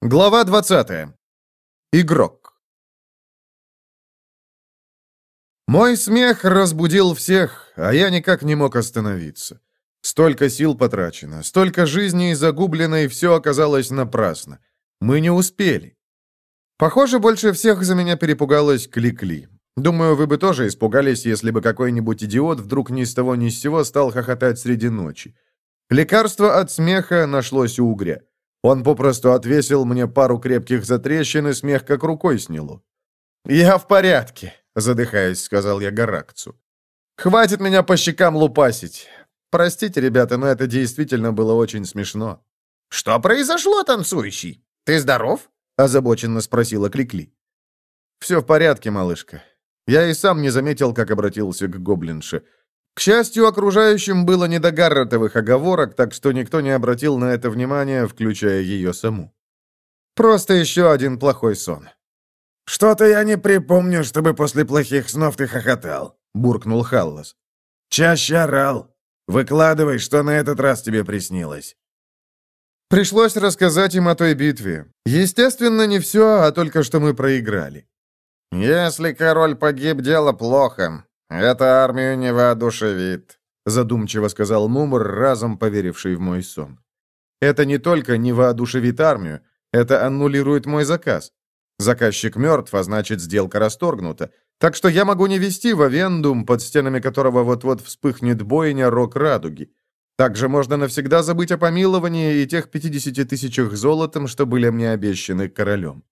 Глава 20. Игрок. Мой смех разбудил всех, а я никак не мог остановиться. Столько сил потрачено, столько жизней загублено, и все оказалось напрасно. Мы не успели. Похоже, больше всех за меня перепугалась Кликли. Думаю, вы бы тоже испугались, если бы какой-нибудь идиот вдруг ни с того ни с сего стал хохотать среди ночи. Лекарство от смеха нашлось у угря. Он попросту отвесил мне пару крепких затрещин и смех как рукой сняло. «Я в порядке», — задыхаясь, сказал я Гаракцу. «Хватит меня по щекам лупасить. Простите, ребята, но это действительно было очень смешно». «Что произошло, танцующий? Ты здоров?» — озабоченно спросила Кликли. «Все в порядке, малышка. Я и сам не заметил, как обратился к гоблинше. К счастью, окружающим было не до гарретовых оговорок, так что никто не обратил на это внимания, включая ее саму. Просто еще один плохой сон. «Что-то я не припомню, чтобы после плохих снов ты хохотал», — буркнул Халлас. «Чаще орал. Выкладывай, что на этот раз тебе приснилось». Пришлось рассказать им о той битве. Естественно, не все, а только что мы проиграли. «Если король погиб, дело плохо. «Это армию не воодушевит», — задумчиво сказал Мумр, разом поверивший в мой сон. «Это не только не воодушевит армию, это аннулирует мой заказ. Заказчик мертв, а значит, сделка расторгнута. Так что я могу не вести в Авендум, под стенами которого вот-вот вспыхнет бойня Рок Радуги. Также можно навсегда забыть о помиловании и тех 50 тысячах золотом, что были мне обещаны королем.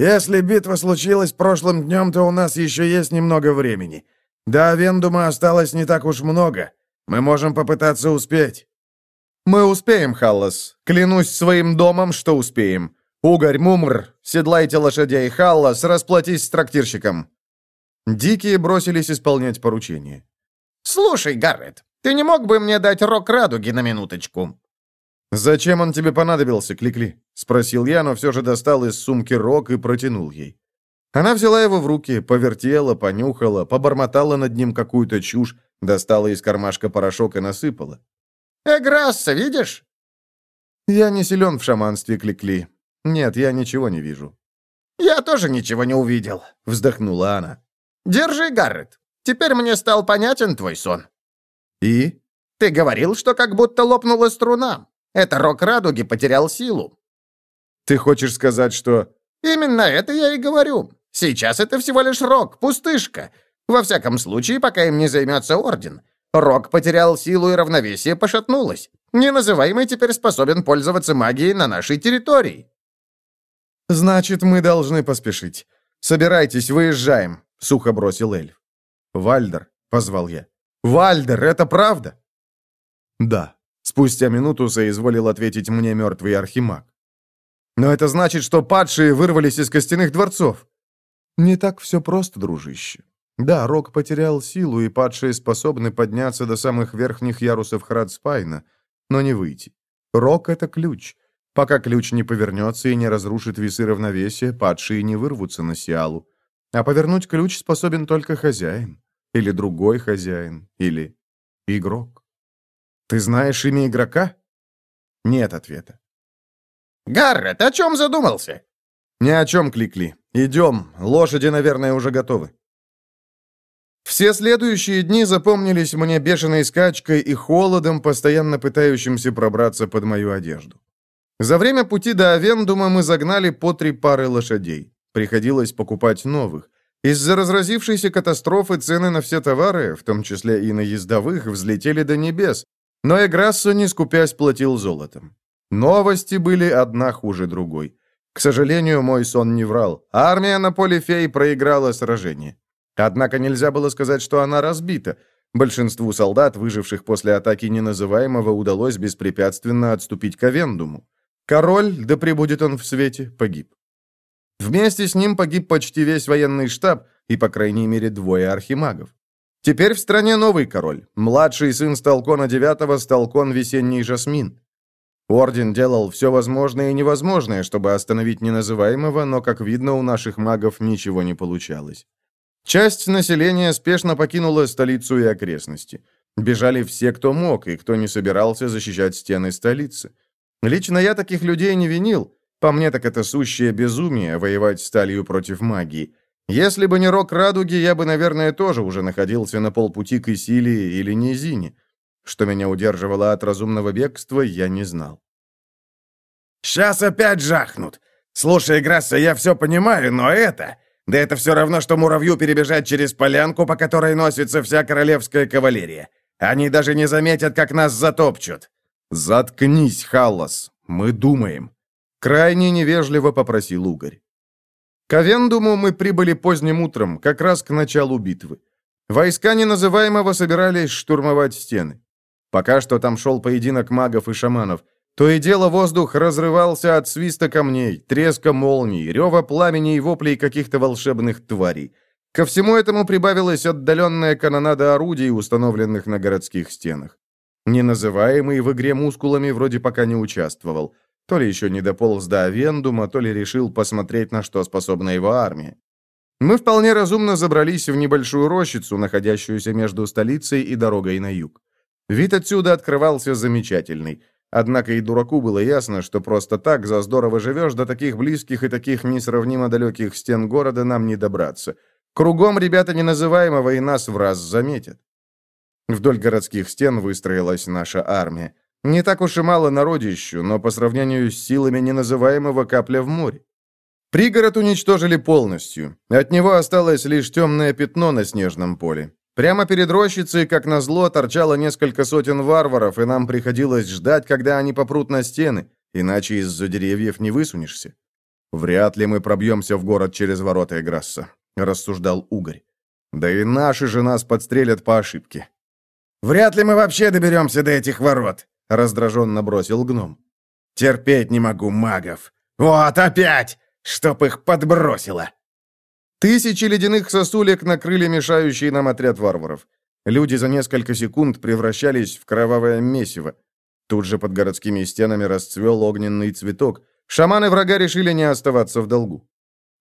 Если битва случилась прошлым днем, то у нас еще есть немного времени. До Авендума осталось не так уж много. Мы можем попытаться успеть». «Мы успеем, Халлас. Клянусь своим домом, что успеем. Угорь, Мумр, седлайте лошадей, Халлас, расплатись с трактирщиком». Дикие бросились исполнять поручение. «Слушай, Гаррет, ты не мог бы мне дать рок радуги на минуточку?» «Зачем он тебе понадобился, Кликли?» — спросил я, но все же достал из сумки рог и протянул ей. Она взяла его в руки, повертела, понюхала, побормотала над ним какую-то чушь, достала из кармашка порошок и насыпала. «Эграсса, видишь?» «Я не силен в шаманстве, Кликли. Нет, я ничего не вижу». «Я тоже ничего не увидел», — вздохнула она. «Держи, Гаррет. Теперь мне стал понятен твой сон». «И?» «Ты говорил, что как будто лопнула струна. Это рок радуги потерял силу». «Ты хочешь сказать, что...» «Именно это я и говорю. Сейчас это всего лишь рок, пустышка. Во всяком случае, пока им не займется Орден. Рок потерял силу и равновесие пошатнулось. Неназываемый теперь способен пользоваться магией на нашей территории». «Значит, мы должны поспешить. Собирайтесь, выезжаем», — сухо бросил эльф. «Вальдер», — позвал я. «Вальдер, это правда?» «Да», Спустя минуту соизволил ответить мне мертвый архимаг. «Но это значит, что падшие вырвались из костяных дворцов». «Не так все просто, дружище. Да, Рок потерял силу, и падшие способны подняться до самых верхних ярусов Храдспайна, но не выйти. Рок — это ключ. Пока ключ не повернется и не разрушит весы равновесия, падшие не вырвутся на Сиалу. А повернуть ключ способен только хозяин. Или другой хозяин. Или игрок. «Ты знаешь имя игрока?» Нет ответа. «Гаррет, о чем задумался?» «Ни о чем, Кликли. Идем. Лошади, наверное, уже готовы». Все следующие дни запомнились мне бешеной скачкой и холодом, постоянно пытающимся пробраться под мою одежду. За время пути до Авендума мы загнали по три пары лошадей. Приходилось покупать новых. Из-за разразившейся катастрофы цены на все товары, в том числе и на ездовых, взлетели до небес, но Эграссо, не скупясь, платил золотом. Новости были одна хуже другой. К сожалению, мой сон не врал. Армия на поле фей проиграла сражение. Однако нельзя было сказать, что она разбита. Большинству солдат, выживших после атаки неназываемого, удалось беспрепятственно отступить к Авендуму. Король, да пребудет он в свете, погиб. Вместе с ним погиб почти весь военный штаб и, по крайней мере, двое архимагов. Теперь в стране новый король. Младший сын Сталкона IX Сталкон Весенний Жасмин. Орден делал все возможное и невозможное, чтобы остановить неназываемого, но, как видно, у наших магов ничего не получалось. Часть населения спешно покинула столицу и окрестности. Бежали все, кто мог, и кто не собирался защищать стены столицы. Лично я таких людей не винил. По мне так это сущее безумие воевать сталью против магии. Если бы не рок радуги, я бы, наверное, тоже уже находился на полпути к Исилии или Низине. Что меня удерживало от разумного бегства, я не знал. «Сейчас опять жахнут! Слушай, Грасса, я все понимаю, но это... Да это все равно, что муравью перебежать через полянку, по которой носится вся королевская кавалерия. Они даже не заметят, как нас затопчут». «Заткнись, Халлас, мы думаем», — крайне невежливо попросил Угорь. К Авендуму мы прибыли поздним утром, как раз к началу битвы. Войска неназываемого собирались штурмовать стены. Пока что там шел поединок магов и шаманов. То и дело воздух разрывался от свиста камней, треска молний, рева пламени и воплей каких-то волшебных тварей. Ко всему этому прибавилась отдаленная канонада орудий, установленных на городских стенах. Неназываемый в игре мускулами вроде пока не участвовал. То ли еще не дополз до Авендума, то ли решил посмотреть, на что способна его армия. Мы вполне разумно забрались в небольшую рощицу, находящуюся между столицей и дорогой на юг. Вид отсюда открывался замечательный. Однако и дураку было ясно, что просто так за здорово живешь, до таких близких и таких несравнимо далеких стен города нам не добраться. Кругом ребята неназываемого и нас в раз заметят. Вдоль городских стен выстроилась наша армия. Не так уж и мало народищу, но по сравнению с силами неназываемого капля в море. Пригород уничтожили полностью. От него осталось лишь темное пятно на снежном поле. Прямо перед рощицей, как назло, торчало несколько сотен варваров, и нам приходилось ждать, когда они попрут на стены, иначе из-за деревьев не высунешься. «Вряд ли мы пробьемся в город через ворота Эграсса», — рассуждал Угорь. «Да и наши же нас подстрелят по ошибке». «Вряд ли мы вообще доберемся до этих ворот», раздраженно бросил гном. «Терпеть не могу магов! Вот опять! Чтоб их подбросило!» Тысячи ледяных сосулек накрыли мешающий нам отряд варваров. Люди за несколько секунд превращались в кровавое месиво. Тут же под городскими стенами расцвел огненный цветок. Шаманы врага решили не оставаться в долгу.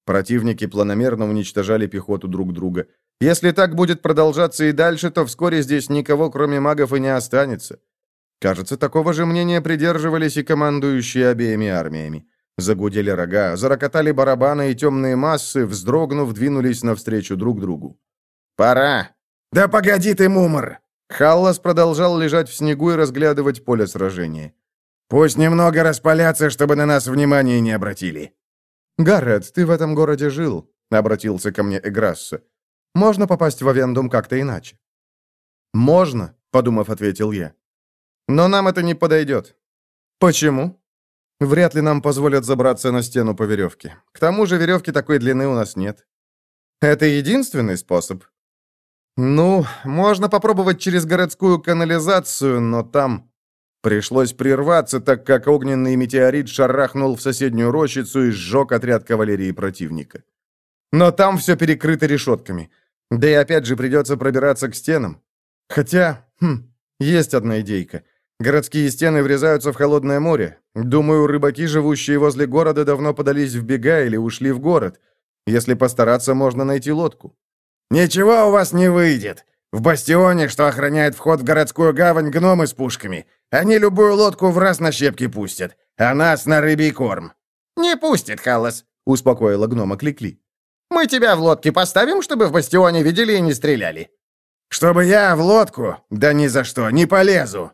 Противники планомерно уничтожали пехоту друг друга. Если так будет продолжаться и дальше, то вскоре здесь никого, кроме магов, и не останется. Кажется, такого же мнения придерживались и командующие обеими армиями. Загудели рога, зарокотали барабаны, и темные массы, вздрогнув, двинулись навстречу друг другу. «Пора!» «Да погоди ты, мумор!» Халлас продолжал лежать в снегу и разглядывать поле сражения. «Пусть немного распалятся, чтобы на нас внимания не обратили». «Гаррет, ты в этом городе жил», — обратился ко мне Эграсса. «Можно попасть в Авендум как-то иначе?» «Можно», — подумав, ответил я. Но нам это не подойдет. Почему? Вряд ли нам позволят забраться на стену по веревке. К тому же веревки такой длины у нас нет. Это единственный способ? Ну, можно попробовать через городскую канализацию, но там... Пришлось прерваться, так как огненный метеорит шарахнул в соседнюю рощицу и сжег отряд кавалерии противника. Но там все перекрыто решетками. Да и опять же придется пробираться к стенам. Хотя, хм, есть одна идейка. Городские стены врезаются в холодное море. Думаю, рыбаки, живущие возле города, давно подались в бега или ушли в город. Если постараться, можно найти лодку». «Ничего у вас не выйдет. В бастионе, что охраняет вход в городскую гавань, гномы с пушками. Они любую лодку в раз на щепки пустят, а нас на рыбий корм». «Не пустит, Халлас», — успокоила гнома Кликли. «Мы тебя в лодке поставим, чтобы в бастионе видели и не стреляли». «Чтобы я в лодку? Да ни за что, не полезу!»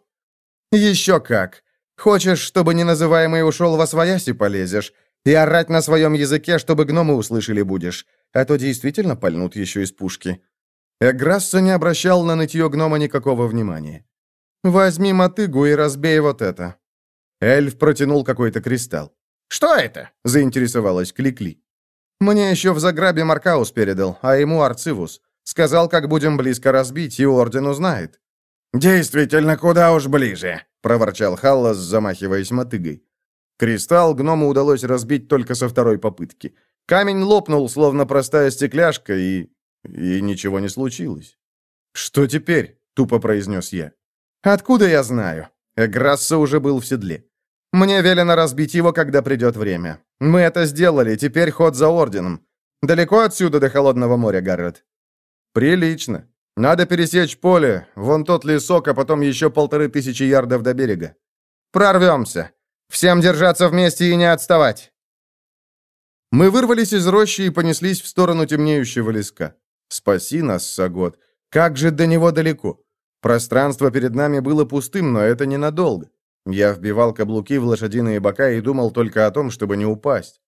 «Еще как. Хочешь, чтобы неназываемый ушел во свояси полезешь, и орать на своем языке, чтобы гномы услышали будешь, а то действительно пальнут еще из пушки». Эграсса не обращал на нытье гнома никакого внимания. «Возьми мотыгу и разбей вот это». Эльф протянул какой-то кристалл. «Что это?» — заинтересовалась Кликли. «Мне еще в заграбе Маркаус передал, а ему Арцивус. Сказал, как будем близко разбить, и Орден узнает». «Действительно, куда уж ближе», — проворчал Халлас, замахиваясь мотыгой. Кристалл гному удалось разбить только со второй попытки. Камень лопнул, словно простая стекляшка, и... и ничего не случилось. «Что теперь?» — тупо произнес я. «Откуда я знаю?» Эграсса уже был в седле. «Мне велено разбить его, когда придет время. Мы это сделали, теперь ход за орденом. Далеко отсюда до Холодного моря, Гаррет?» «Прилично. Надо пересечь поле, вон тот лесок, а потом еще полторы тысячи ярдов до берега. Прорвемся. Всем держаться вместе и не отставать. Мы вырвались из рощи и понеслись в сторону темнеющего леска. Спаси нас, Сагот. Как же до него далеко? Пространство перед нами было пустым, но это ненадолго. Я вбивал каблуки в лошадиные бока и думал только о том, чтобы не упасть.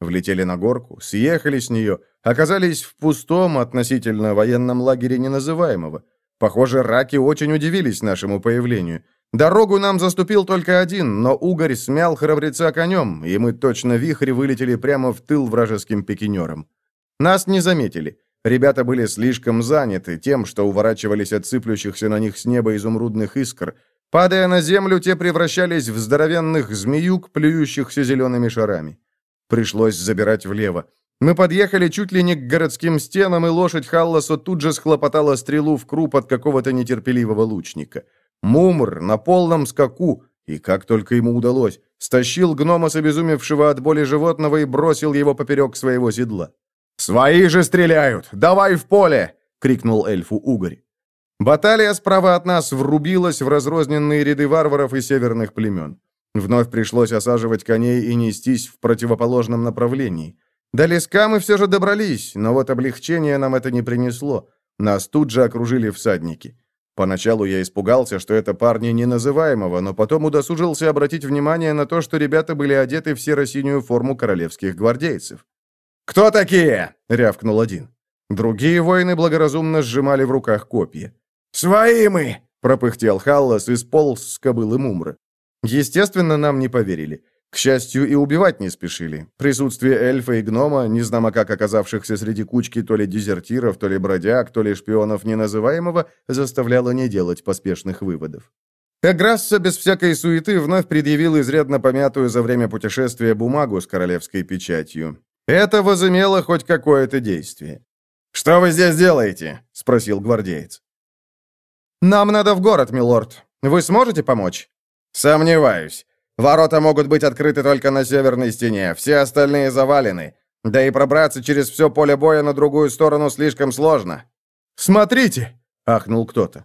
Влетели на горку, съехали с нее, оказались в пустом относительно военном лагере неназываемого. Похоже, раки очень удивились нашему появлению. Дорогу нам заступил только один, но угорь смял храбреца конем, и мы точно вихрь вылетели прямо в тыл вражеским пикинерам. Нас не заметили. Ребята были слишком заняты тем, что уворачивались от сыплющихся на них с неба изумрудных искр. Падая на землю, те превращались в здоровенных змеюк, плюющихся зелеными шарами. Пришлось забирать влево. Мы подъехали чуть ли не к городским стенам, и лошадь Халласа тут же схлопотала стрелу в круп от какого-то нетерпеливого лучника. Мумр на полном скаку, и как только ему удалось, стащил гнома с обезумевшего от боли животного и бросил его поперек своего седла. «Свои же стреляют! Давай в поле!» — крикнул эльфу Угорь. Баталия справа от нас врубилась в разрозненные ряды варваров и северных племен. Вновь пришлось осаживать коней и нестись в противоположном направлении. До леска мы все же добрались, но вот облегчение нам это не принесло. Нас тут же окружили всадники. Поначалу я испугался, что это парни неназываемого, но потом удосужился обратить внимание на то, что ребята были одеты в серо-синюю форму королевских гвардейцев. «Кто такие?» — рявкнул один. Другие воины благоразумно сжимали в руках копья. «Свои мы!» — пропыхтел Халлас и сполз с кобылы Мумры. Естественно, нам не поверили. К счастью, и убивать не спешили. Присутствие эльфа и гнома, незнамо как оказавшихся среди кучки то ли дезертиров, то ли бродяг, то ли шпионов неназываемого, заставляло не делать поспешных выводов. Эграсса без всякой суеты вновь предъявил изрядно помятую за время путешествия бумагу с королевской печатью. Это возымело хоть какое-то действие. «Что вы здесь делаете?» — спросил гвардеец. «Нам надо в город, милорд. Вы сможете помочь?» «Сомневаюсь. Ворота могут быть открыты только на северной стене, все остальные завалены. Да и пробраться через все поле боя на другую сторону слишком сложно». «Смотрите!» — ахнул кто-то.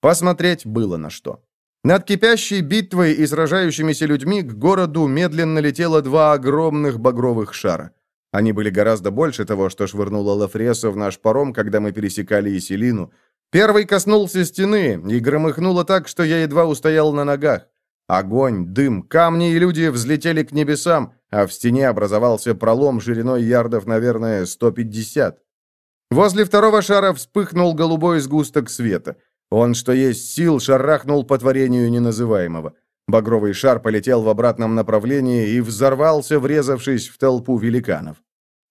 Посмотреть было на что. Над кипящей битвой и сражающимися людьми к городу медленно летело два огромных багровых шара. Они были гораздо больше того, что швырнула Лафреса в наш паром, когда мы пересекали Иселину. Первый коснулся стены и громыхнуло так, что я едва устоял на ногах. Огонь, дым, камни и люди взлетели к небесам, а в стене образовался пролом шириной ярдов, наверное, 150. Возле второго шара вспыхнул голубой сгусток света. Он, что есть сил, шарахнул по творению неназываемого. Багровый шар полетел в обратном направлении и взорвался, врезавшись в толпу великанов.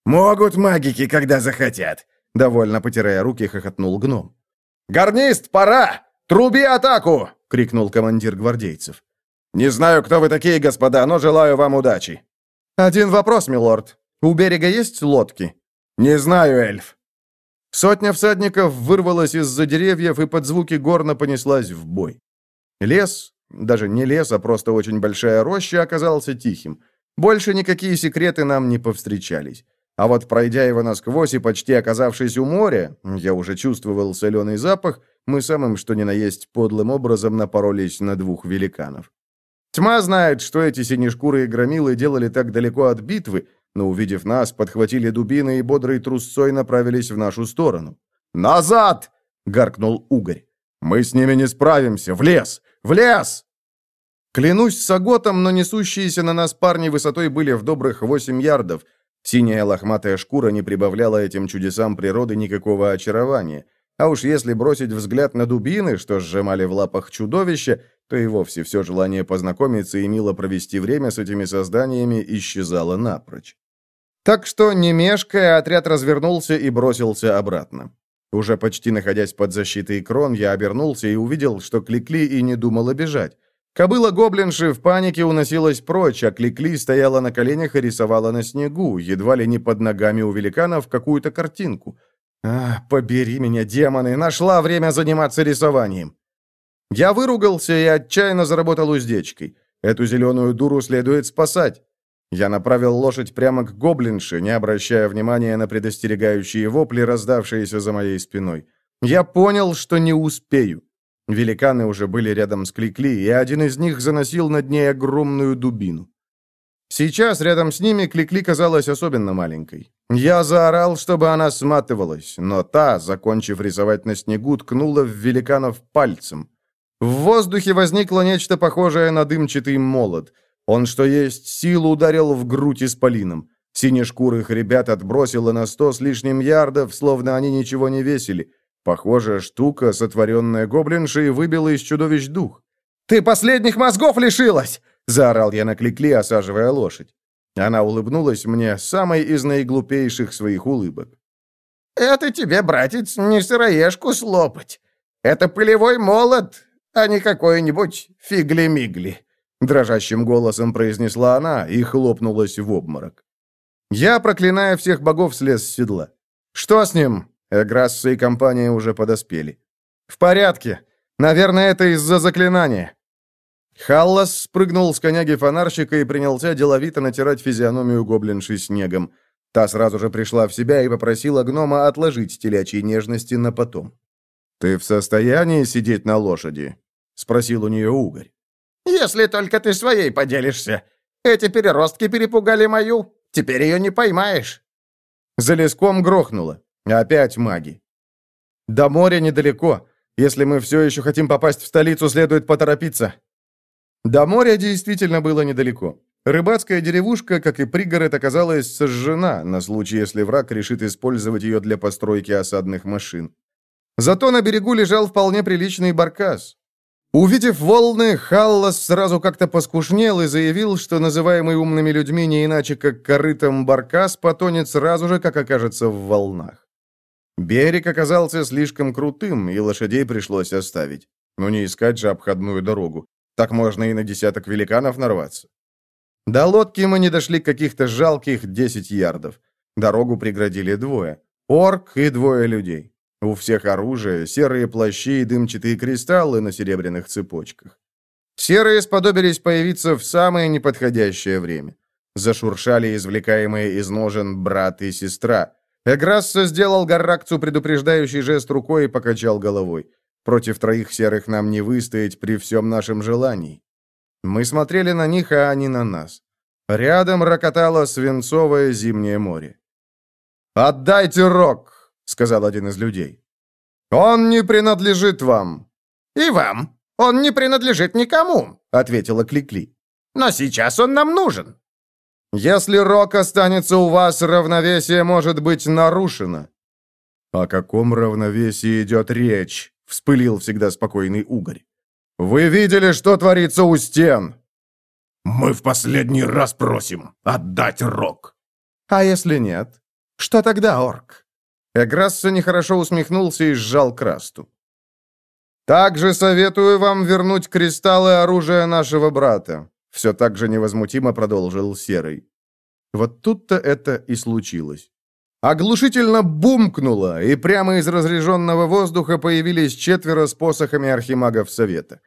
«Могут магики, когда захотят!» Довольно потирая руки, хохотнул гном. «Гарнист, пора! Труби атаку!» — крикнул командир гвардейцев. «Не знаю, кто вы такие, господа, но желаю вам удачи». «Один вопрос, милорд. У берега есть лодки?» «Не знаю, эльф». Сотня всадников вырвалась из-за деревьев и под звуки горна понеслась в бой. Лес, даже не лес, а просто очень большая роща, оказался тихим. Больше никакие секреты нам не повстречались. А вот пройдя его насквозь и почти оказавшись у моря, я уже чувствовал соленый запах, мы самым что ни на есть подлым образом напоролись на двух великанов. Тьма знает, что эти синешкурые громилы делали так далеко от битвы, но, увидев нас, подхватили дубины и бодрой трусцой направились в нашу сторону. «Назад!» — гаркнул Угорь. «Мы с ними не справимся! В лес! В лес!» Клянусь саготом, но несущиеся на нас парни высотой были в добрых восемь ярдов. Синяя лохматая шкура не прибавляла этим чудесам природы никакого очарования. А уж если бросить взгляд на дубины, что сжимали в лапах чудовища, то и вовсе все желание познакомиться и мило провести время с этими созданиями исчезало напрочь. Так что, не мешкая, отряд развернулся и бросился обратно. Уже почти находясь под защитой крон, я обернулся и увидел, что Кликли и не думала бежать. Кобыла гоблинши в панике уносилась прочь, а Кликли стояла на коленях и рисовала на снегу, едва ли не под ногами у великанов, какую-то картинку. «А, побери меня, демоны! Нашла время заниматься рисованием!» Я выругался и отчаянно заработал уздечкой. Эту зеленую дуру следует спасать. Я направил лошадь прямо к гоблинше, не обращая внимания на предостерегающие вопли, раздавшиеся за моей спиной. Я понял, что не успею. Великаны уже были рядом с Кликли, и один из них заносил над ней огромную дубину. Сейчас рядом с ними Кликли казалась особенно маленькой. Я заорал, чтобы она сматывалась, но та, закончив рисовать на снегу, ткнула в великанов пальцем. В воздухе возникло нечто похожее на дымчатый молот. Он, что есть, силу ударил в грудь исполином. Синешкурых ребят отбросило на сто с лишним ярдов, словно они ничего не весили. Похожая штука, сотворенная гоблиншей, выбила из чудовищ дух. «Ты последних мозгов лишилась!» — заорал я на Кликли, осаживая лошадь. Она улыбнулась мне самой из наиглупейших своих улыбок. «Это тебе, братец, не сыроежку слопать. Это пылевой молот, а не какой-нибудь фигли-мигли», — дрожащим голосом произнесла она и хлопнулась в обморок. Я, проклиная всех богов, слез с седла. «Что с ним?» Эграсса и компания уже подоспели. «В порядке. Наверное, это из-за заклинания». Халлас спрыгнул с коняги фонарщика и принялся деловито натирать физиономию гоблинши снегом. Та сразу же пришла в себя и попросила гнома отложить телячьи нежности на потом. «Ты в состоянии сидеть на лошади?» — спросил у нее угорь. «Если только ты своей поделишься. Эти переростки перепугали мою. Теперь ее не поймаешь». За леском грохнуло. Опять маги. До моря недалеко. Если мы все еще хотим попасть в столицу, следует поторопиться. До моря действительно было недалеко. Рыбацкая деревушка, как и пригород, оказалась сожжена, на случай, если враг решит использовать ее для постройки осадных машин. Зато на берегу лежал вполне приличный баркас. Увидев волны, Халлас сразу как-то поскушнел и заявил, что называемый умными людьми не иначе как корытом баркас потонет сразу же, как окажется в волнах. Берег оказался слишком крутым, и лошадей пришлось оставить. Но не искать же обходную дорогу. Так можно и на десяток великанов нарваться. До лодки мы не дошли каких-то жалких 10 ярдов. Дорогу преградили двое. Орк и двое людей. У всех оружие, серые плащи и дымчатые кристаллы на серебряных цепочках. Серые сподобились появиться в самое неподходящее время. Зашуршали извлекаемые из ножен брат и сестра. Эграсса сделал Гарракцу предупреждающий жест рукой и покачал головой. Против троих серых нам не выстоять при всем нашем желании. Мы смотрели на них, а они на нас. Рядом рокотало свинцовое зимнее море. «Отдайте рог!» — сказал один из людей. «Он не принадлежит вам!» «И вам! Он не принадлежит никому!» — ответила Кликли. «Но сейчас он нам нужен!» «Если рог останется у вас, равновесие может быть нарушено». «О каком равновесии идет речь?» — вспылил всегда спокойный угорь. «Вы видели, что творится у стен?» «Мы в последний раз просим отдать рог». «А если нет? Что тогда, орк?» Эграсса нехорошо усмехнулся и сжал красту. «Также советую вам вернуть кристаллы оружия нашего брата», все так же невозмутимо продолжил Серый. Вот тут-то это и случилось. Оглушительно бумкнуло, и прямо из разряженного воздуха появились четверо с посохами архимагов Совета.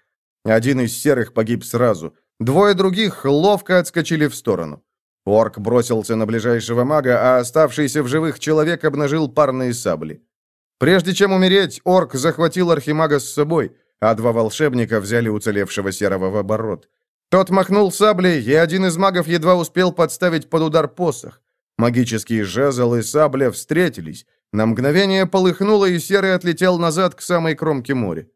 Один из серых погиб сразу, двое других ловко отскочили в сторону. Орк бросился на ближайшего мага, а оставшийся в живых человек обнажил парные сабли. Прежде чем умереть, орк захватил архимага с собой, а два волшебника взяли уцелевшего серого в оборот. Тот махнул саблей, и один из магов едва успел подставить под удар посох. Магические жезл и сабля встретились. На мгновение полыхнуло, и Серый отлетел назад к самой кромке моря.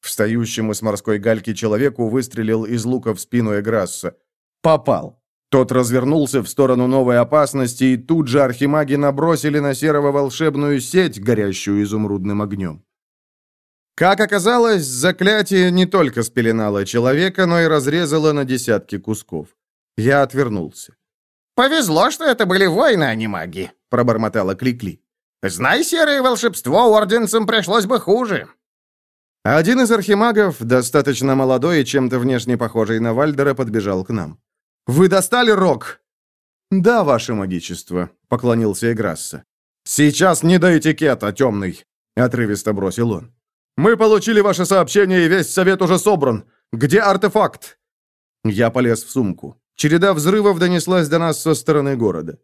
Встающему с морской гальки человеку выстрелил из лука в спину Эграсса. Попал. Тот развернулся в сторону новой опасности, и тут же архимаги набросили на Серого волшебную сеть, горящую изумрудным огнем. Как оказалось, заклятие не только спеленало человека, но и разрезало на десятки кусков. Я отвернулся. «Повезло, что это были воины, а не маги», — пробормотала Кликли. «Знай, серое волшебство, орденцам пришлось бы хуже». Один из архимагов, достаточно молодой и чем-то внешне похожий на Вальдера, подбежал к нам. «Вы достали рог?» «Да, ваше магичество», — поклонился Играсса. «Сейчас не до этикета, темный», — отрывисто бросил он. «Мы получили ваше сообщение, и весь совет уже собран. Где артефакт?» Я полез в сумку. Череда взрывов донеслась до нас со стороны города.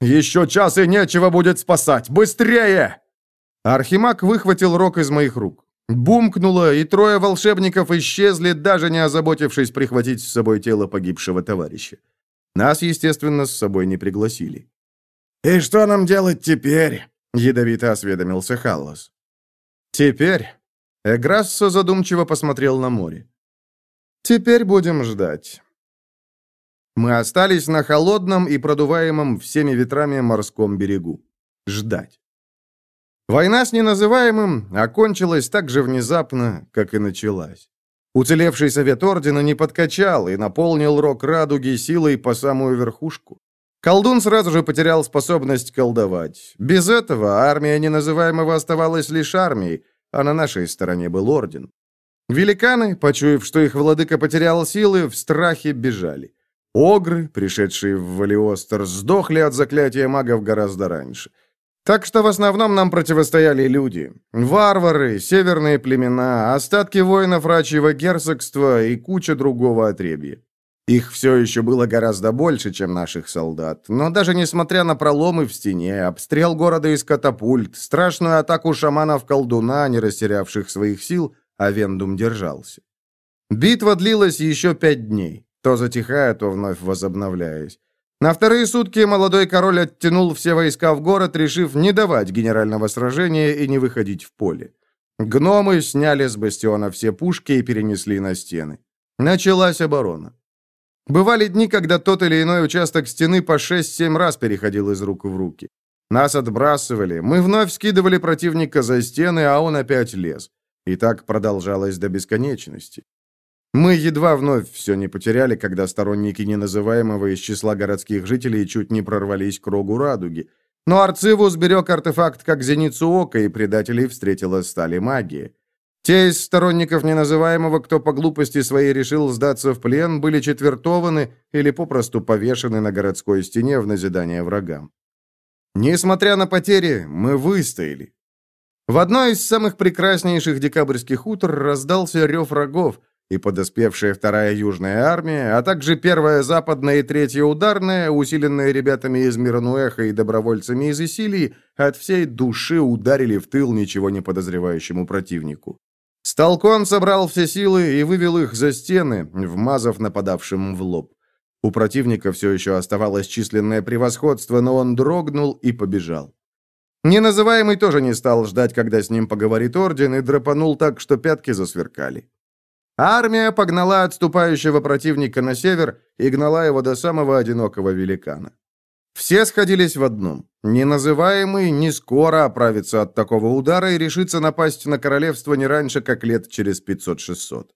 «Еще час и нечего будет спасать! Быстрее!» Архимаг выхватил рог из моих рук. Бумкнуло, и трое волшебников исчезли, даже не озаботившись прихватить с собой тело погибшего товарища. Нас, естественно, с собой не пригласили. «И что нам делать теперь?» — ядовито осведомился Халлас. «Теперь...» — Эграссо задумчиво посмотрел на море. «Теперь будем ждать». Мы остались на холодном и продуваемом всеми ветрами морском берегу. Ждать. Война с неназываемым окончилась так же внезапно, как и началась. Уцелевший совет ордена не подкачал и наполнил рог радуги силой по самую верхушку. Колдун сразу же потерял способность колдовать. Без этого армия неназываемого оставалась лишь армией, а на нашей стороне был орден. Великаны, почуяв, что их владыка потерял силы, в страхе бежали. Огры, пришедшие в Валиостер, сдохли от заклятия магов гораздо раньше. Так что в основном нам противостояли люди. Варвары, северные племена, остатки воинов рачьего герцогства и куча другого отребья. Их все еще было гораздо больше, чем наших солдат, но даже несмотря на проломы в стене, обстрел города из катапульт, страшную атаку шаманов-колдуна, не растерявших своих сил, Авендум держался. Битва длилась еще пять дней то затихая, то вновь возобновляясь. На вторые сутки молодой король оттянул все войска в город, решив не давать генерального сражения и не выходить в поле. Гномы сняли с бастиона все пушки и перенесли на стены. Началась оборона. Бывали дни, когда тот или иной участок стены по 6-7 раз переходил из рук в руки. Нас отбрасывали, мы вновь скидывали противника за стены, а он опять лез. И так продолжалось до бесконечности. Мы едва вновь все не потеряли, когда сторонники неназываемого из числа городских жителей чуть не прорвались к рогу радуги. Но Арцивус берег артефакт как зеницу ока, и предателей встретила стали магии. Те из сторонников неназываемого, кто по глупости своей решил сдаться в плен, были четвертованы или попросту повешены на городской стене в назидание врагам. Несмотря на потери, мы выстояли. В одной из самых прекраснейших декабрьских утр раздался рев врагов, и подоспевшая вторая южная армия, а также первая западная и третья ударная, усиленные ребятами из Мирануэха и добровольцами из Исилии, от всей души ударили в тыл ничего не подозревающему противнику. Сталкон собрал все силы и вывел их за стены, вмазав нападавшим в лоб. У противника все еще оставалось численное превосходство, но он дрогнул и побежал. Неназываемый тоже не стал ждать, когда с ним поговорит Орден, и драпанул так, что пятки засверкали. Армия погнала отступающего противника на север и гнала его до самого одинокого великана. Все сходились в одном. Неназываемый не скоро оправится от такого удара и решится напасть на королевство не раньше, как лет через 500-600.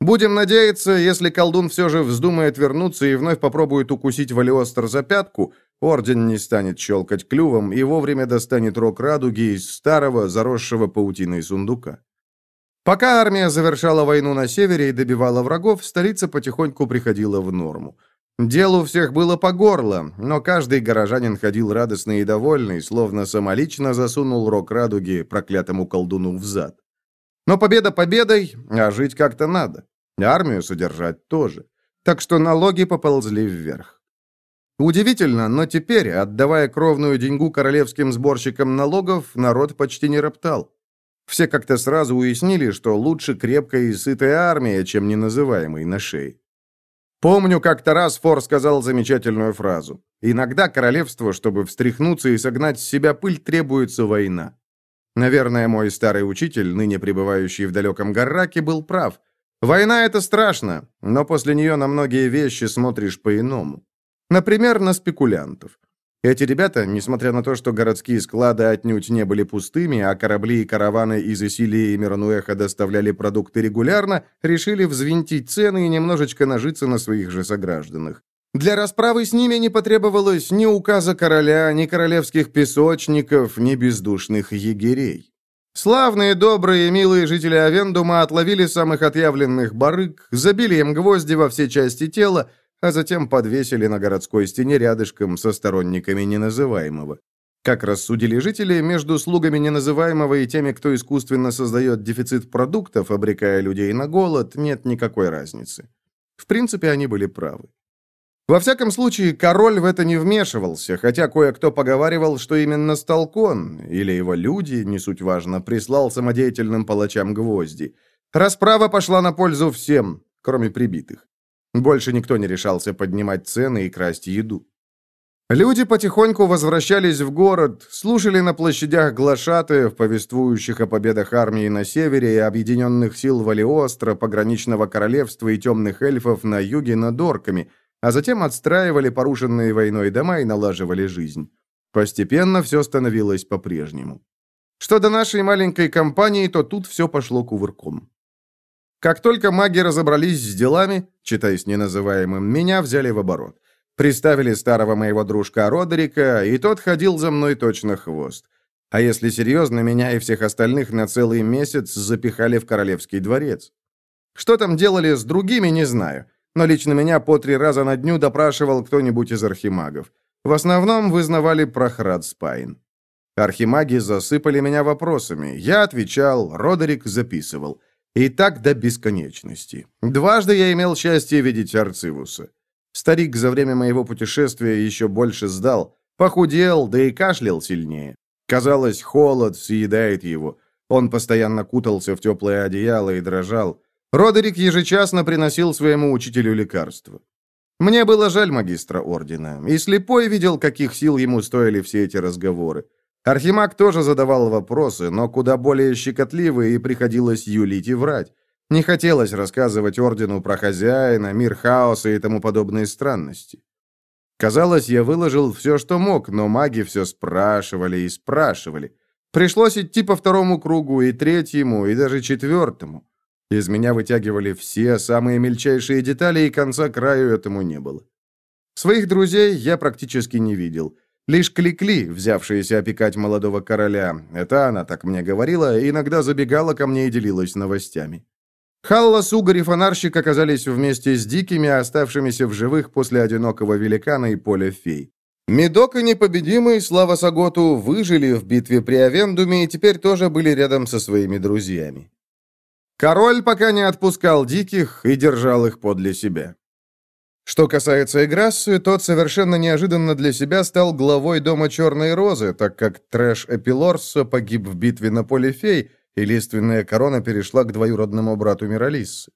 Будем надеяться, если колдун все же вздумает вернуться и вновь попробует укусить Валиостер за пятку, орден не станет щелкать клювом и вовремя достанет рог радуги из старого, заросшего паутиной сундука. Пока армия завершала войну на севере и добивала врагов, столица потихоньку приходила в норму. Делу всех было по горло, но каждый горожанин ходил радостный и довольный, словно самолично засунул рог радуги проклятому колдуну в зад. Но победа победой, а жить как-то надо. Армию содержать тоже. Так что налоги поползли вверх. Удивительно, но теперь, отдавая кровную деньгу королевским сборщикам налогов, народ почти не роптал. Все как-то сразу уяснили, что лучше крепкая и сытая армия, чем неназываемый на шее. Помню, как-то раз Фор сказал замечательную фразу. «Иногда королевству, чтобы встряхнуться и согнать с себя пыль, требуется война». Наверное, мой старый учитель, ныне пребывающий в далеком Гарраке, был прав. Война — это страшно, но после нее на многие вещи смотришь по-иному. Например, на спекулянтов. Эти ребята, несмотря на то, что городские склады отнюдь не были пустыми, а корабли и караваны из Исилии и Мирануэха доставляли продукты регулярно, решили взвинтить цены и немножечко нажиться на своих же согражданах. Для расправы с ними не потребовалось ни указа короля, ни королевских песочников, ни бездушных егерей. Славные, добрые милые жители Авендума отловили самых отъявленных барыг, забили им гвозди во все части тела, а затем подвесили на городской стене рядышком со сторонниками неназываемого. Как рассудили жители, между слугами неназываемого и теми, кто искусственно создает дефицит продуктов, обрекая людей на голод, нет никакой разницы. В принципе, они были правы. Во всяком случае, король в это не вмешивался, хотя кое-кто поговаривал, что именно Сталкон, или его люди, не суть важно, прислал самодеятельным палачам гвозди. Расправа пошла на пользу всем, кроме прибитых. Больше никто не решался поднимать цены и красть еду. Люди потихоньку возвращались в город, слушали на площадях глашатаев, повествующих о победах армии на севере и объединенных сил Валиостро, пограничного королевства и темных эльфов на юге над орками, а затем отстраивали порушенные войной дома и налаживали жизнь. Постепенно все становилось по-прежнему. Что до нашей маленькой компании, то тут все пошло кувырком. Как только маги разобрались с делами, читаясь неназываемым, меня взяли в оборот. Приставили старого моего дружка Родерика, и тот ходил за мной точно хвост. А если серьезно, меня и всех остальных на целый месяц запихали в королевский дворец. Что там делали с другими, не знаю. Но лично меня по три раза на дню допрашивал кто-нибудь из архимагов. В основном вызнавали про Храд Спайн. Архимаги засыпали меня вопросами. Я отвечал, Родерик записывал. И так до бесконечности. Дважды я имел счастье видеть Арцивуса. Старик за время моего путешествия еще больше сдал, похудел, да и кашлял сильнее. Казалось, холод съедает его. Он постоянно кутался в теплое одеяло и дрожал. Родерик ежечасно приносил своему учителю лекарства. Мне было жаль магистра ордена, и слепой видел, каких сил ему стоили все эти разговоры. Архимаг тоже задавал вопросы, но куда более щекотливые, и приходилось юлить и врать. Не хотелось рассказывать Ордену про хозяина, мир хаоса и тому подобные странности. Казалось, я выложил все, что мог, но маги все спрашивали и спрашивали. Пришлось идти по второму кругу, и третьему, и даже четвертому. Из меня вытягивали все самые мельчайшие детали, и конца краю этому не было. Своих друзей я практически не видел. Лишь Кликли, взявшаяся опекать молодого короля, это она так мне говорила, иногда забегала ко мне и делилась новостями. Халлас, Угорь и Фонарщик оказались вместе с дикими, оставшимися в живых после одинокого великана и поля фей. Медок и непобедимый, слава Саготу, выжили в битве при Авендуме и теперь тоже были рядом со своими друзьями. Король пока не отпускал диких и держал их подле себя. Что касается Эграссы, тот совершенно неожиданно для себя стал главой Дома Черной Розы, так как Трэш Эпилорса погиб в битве на поле фей, и лиственная корона перешла к двоюродному брату Миралиссы.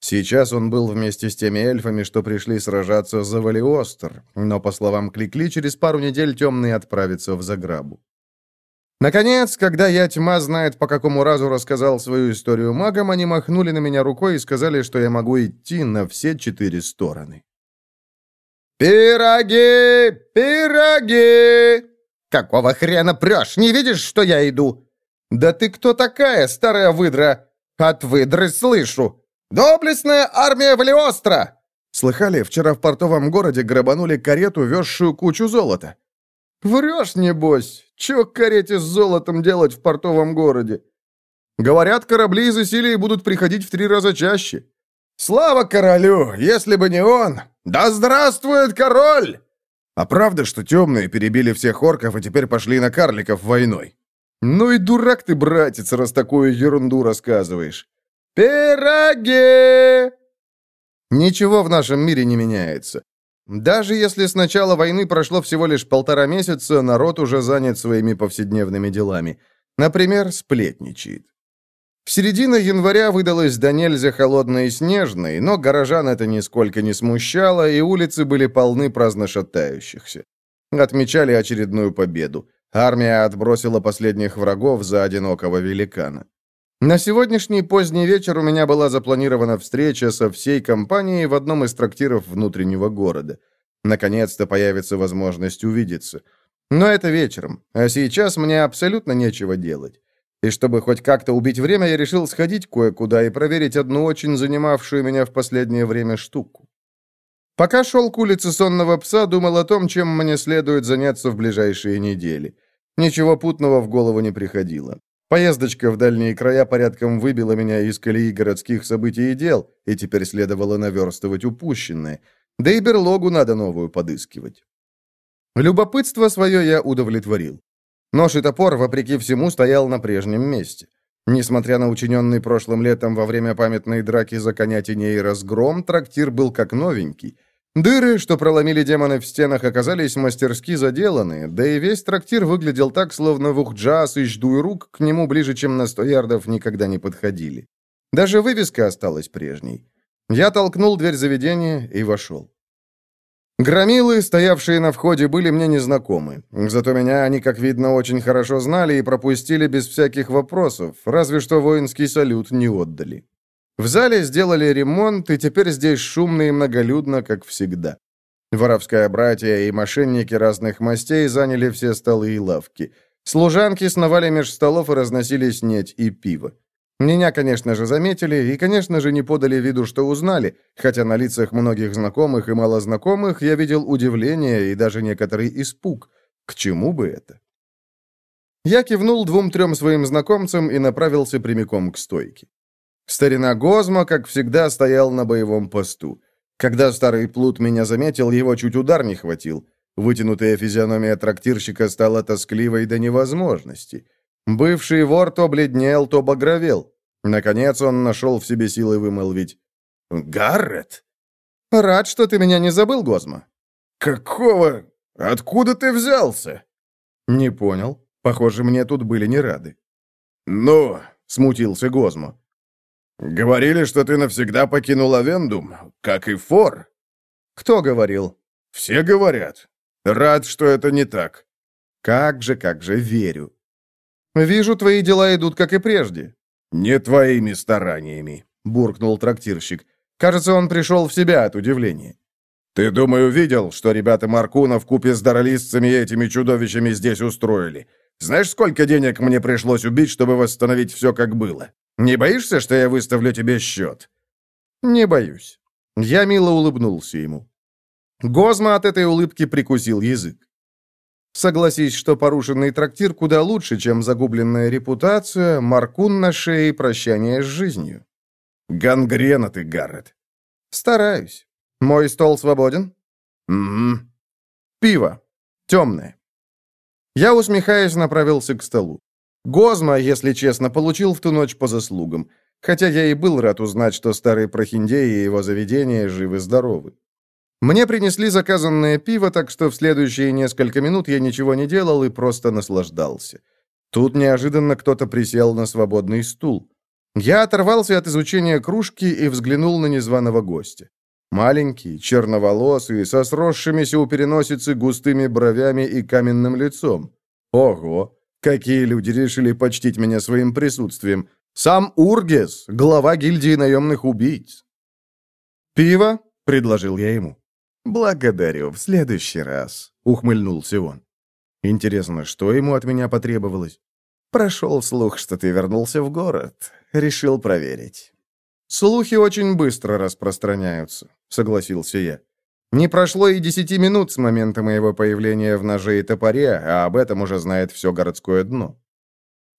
Сейчас он был вместе с теми эльфами, что пришли сражаться за Валиостер, но, по словам Кликли, через пару недель темный отправится в Заграбу. Наконец, когда я, тьма знает, по какому разу рассказал свою историю магам, они махнули на меня рукой и сказали, что я могу идти на все четыре стороны. «Пироги! Пироги!» «Какого хрена прешь? Не видишь, что я иду?» «Да ты кто такая, старая выдра?» «От выдры слышу!» «Доблестная армия Валиостро!» Слыхали, вчера в портовом городе грабанули карету, везшую кучу золота. «Врешь, небось? К карете с золотом делать в портовом городе?» «Говорят, корабли из Исилии будут приходить в три раза чаще». «Слава королю! Если бы не он! Да здравствует король!» «А правда, что темные перебили всех орков и теперь пошли на карликов войной?» «Ну и дурак ты, братец, раз такую ерунду рассказываешь!» «Пироги!» Ничего в нашем мире не меняется. Даже если с начала войны прошло всего лишь полтора месяца, народ уже занят своими повседневными делами. Например, сплетничает. Середина января выдалась до нельзя холодной и снежной, но горожан это нисколько не смущало, и улицы были полны праздно шатающихся. Отмечали очередную победу. Армия отбросила последних врагов за одинокого великана. На сегодняшний поздний вечер у меня была запланирована встреча со всей компанией в одном из трактиров внутреннего города. Наконец-то появится возможность увидеться. Но это вечером, а сейчас мне абсолютно нечего делать. И чтобы хоть как-то убить время, я решил сходить кое-куда и проверить одну очень занимавшую меня в последнее время штуку. Пока шел к улице сонного пса, думал о том, чем мне следует заняться в ближайшие недели. Ничего путного в голову не приходило. Поездочка в дальние края порядком выбила меня из колеи городских событий и дел, и теперь следовало наверстывать упущенное. Да и берлогу надо новую подыскивать. Любопытство свое я удовлетворил. Нож и топор, вопреки всему, стоял на прежнем месте. Несмотря на учиненный прошлым летом во время памятной драки за коня теней разгром, трактир был как новенький. Дыры, что проломили демоны в стенах, оказались мастерски заделаны, да и весь трактир выглядел так, словно в Ухджас и Жду и Рук к нему ближе, чем на сто ярдов, никогда не подходили. Даже вывеска осталась прежней. Я толкнул дверь заведения и вошел. Громилы, стоявшие на входе, были мне незнакомы. Зато меня они, как видно, очень хорошо знали и пропустили без всяких вопросов, разве что воинский салют не отдали. В зале сделали ремонт, и теперь здесь шумно и многолюдно, как всегда. Воровская братья и мошенники разных мастей заняли все столы и лавки. Служанки сновали меж столов и разносили снеть и пиво. Меня, конечно же, заметили и, конечно же, не подали виду, что узнали, хотя на лицах многих знакомых и малознакомых я видел удивление и даже некоторый испуг. К чему бы это? Я кивнул двум-трем своим знакомцам и направился прямиком к стойке. Старина Гозма, как всегда, стоял на боевом посту. Когда старый плут меня заметил, его чуть удар не хватил. Вытянутая физиономия трактирщика стала тоскливой до невозможности. Бывший вор то бледнел, то багровел. Наконец он нашел в себе силы вымолвить. «Гаррет?» «Рад, что ты меня не забыл, Гозма». «Какого? Откуда ты взялся?» «Не понял. Похоже, мне тут были не рады». «Ну?» — смутился Гозма. «Говорили, что ты навсегда покинул Авендум, как и Фор». «Кто говорил?» «Все говорят. Рад, что это не так». «Как же, как же, верю. «Вижу, твои дела идут, как и прежде». «Не твоими стараниями», — буркнул трактирщик. Кажется, он пришел в себя от удивления. «Ты, думаю, видел, что ребята Маркуна в купе с даролистцами и этими чудовищами здесь устроили? Знаешь, сколько денег мне пришлось убить, чтобы восстановить все, как было? Не боишься, что я выставлю тебе счет?» «Не боюсь». Я мило улыбнулся ему. Гозма от этой улыбки прикусил язык. Согласись, что порушенный трактир куда лучше, чем загубленная репутация, маркун на шее и прощание с жизнью. Гангрена ты, Гаррет. Стараюсь. Мой стол свободен? Угу. Пиво. Темное. Я, усмехаясь, направился к столу. Гозма, если честно, получил в ту ночь по заслугам, хотя я и был рад узнать, что старый прохиндей и его заведения живы-здоровы. Мне принесли заказанное пиво, так что в следующие несколько минут я ничего не делал и просто наслаждался. Тут неожиданно кто-то присел на свободный стул. Я оторвался от изучения кружки и взглянул на незваного гостя. Маленький, черноволосый, со сросшимися у переносицы густыми бровями и каменным лицом. Ого! Какие люди решили почтить меня своим присутствием. Сам Ургес, глава гильдии наемных убийц. «Пиво?» — предложил я ему. «Благодарю, в следующий раз», — ухмыльнулся он. «Интересно, что ему от меня потребовалось?» «Прошел слух, что ты вернулся в город. Решил проверить». «Слухи очень быстро распространяются», — согласился я. «Не прошло и десяти минут с момента моего появления в ноже и топоре, а об этом уже знает все городское дно».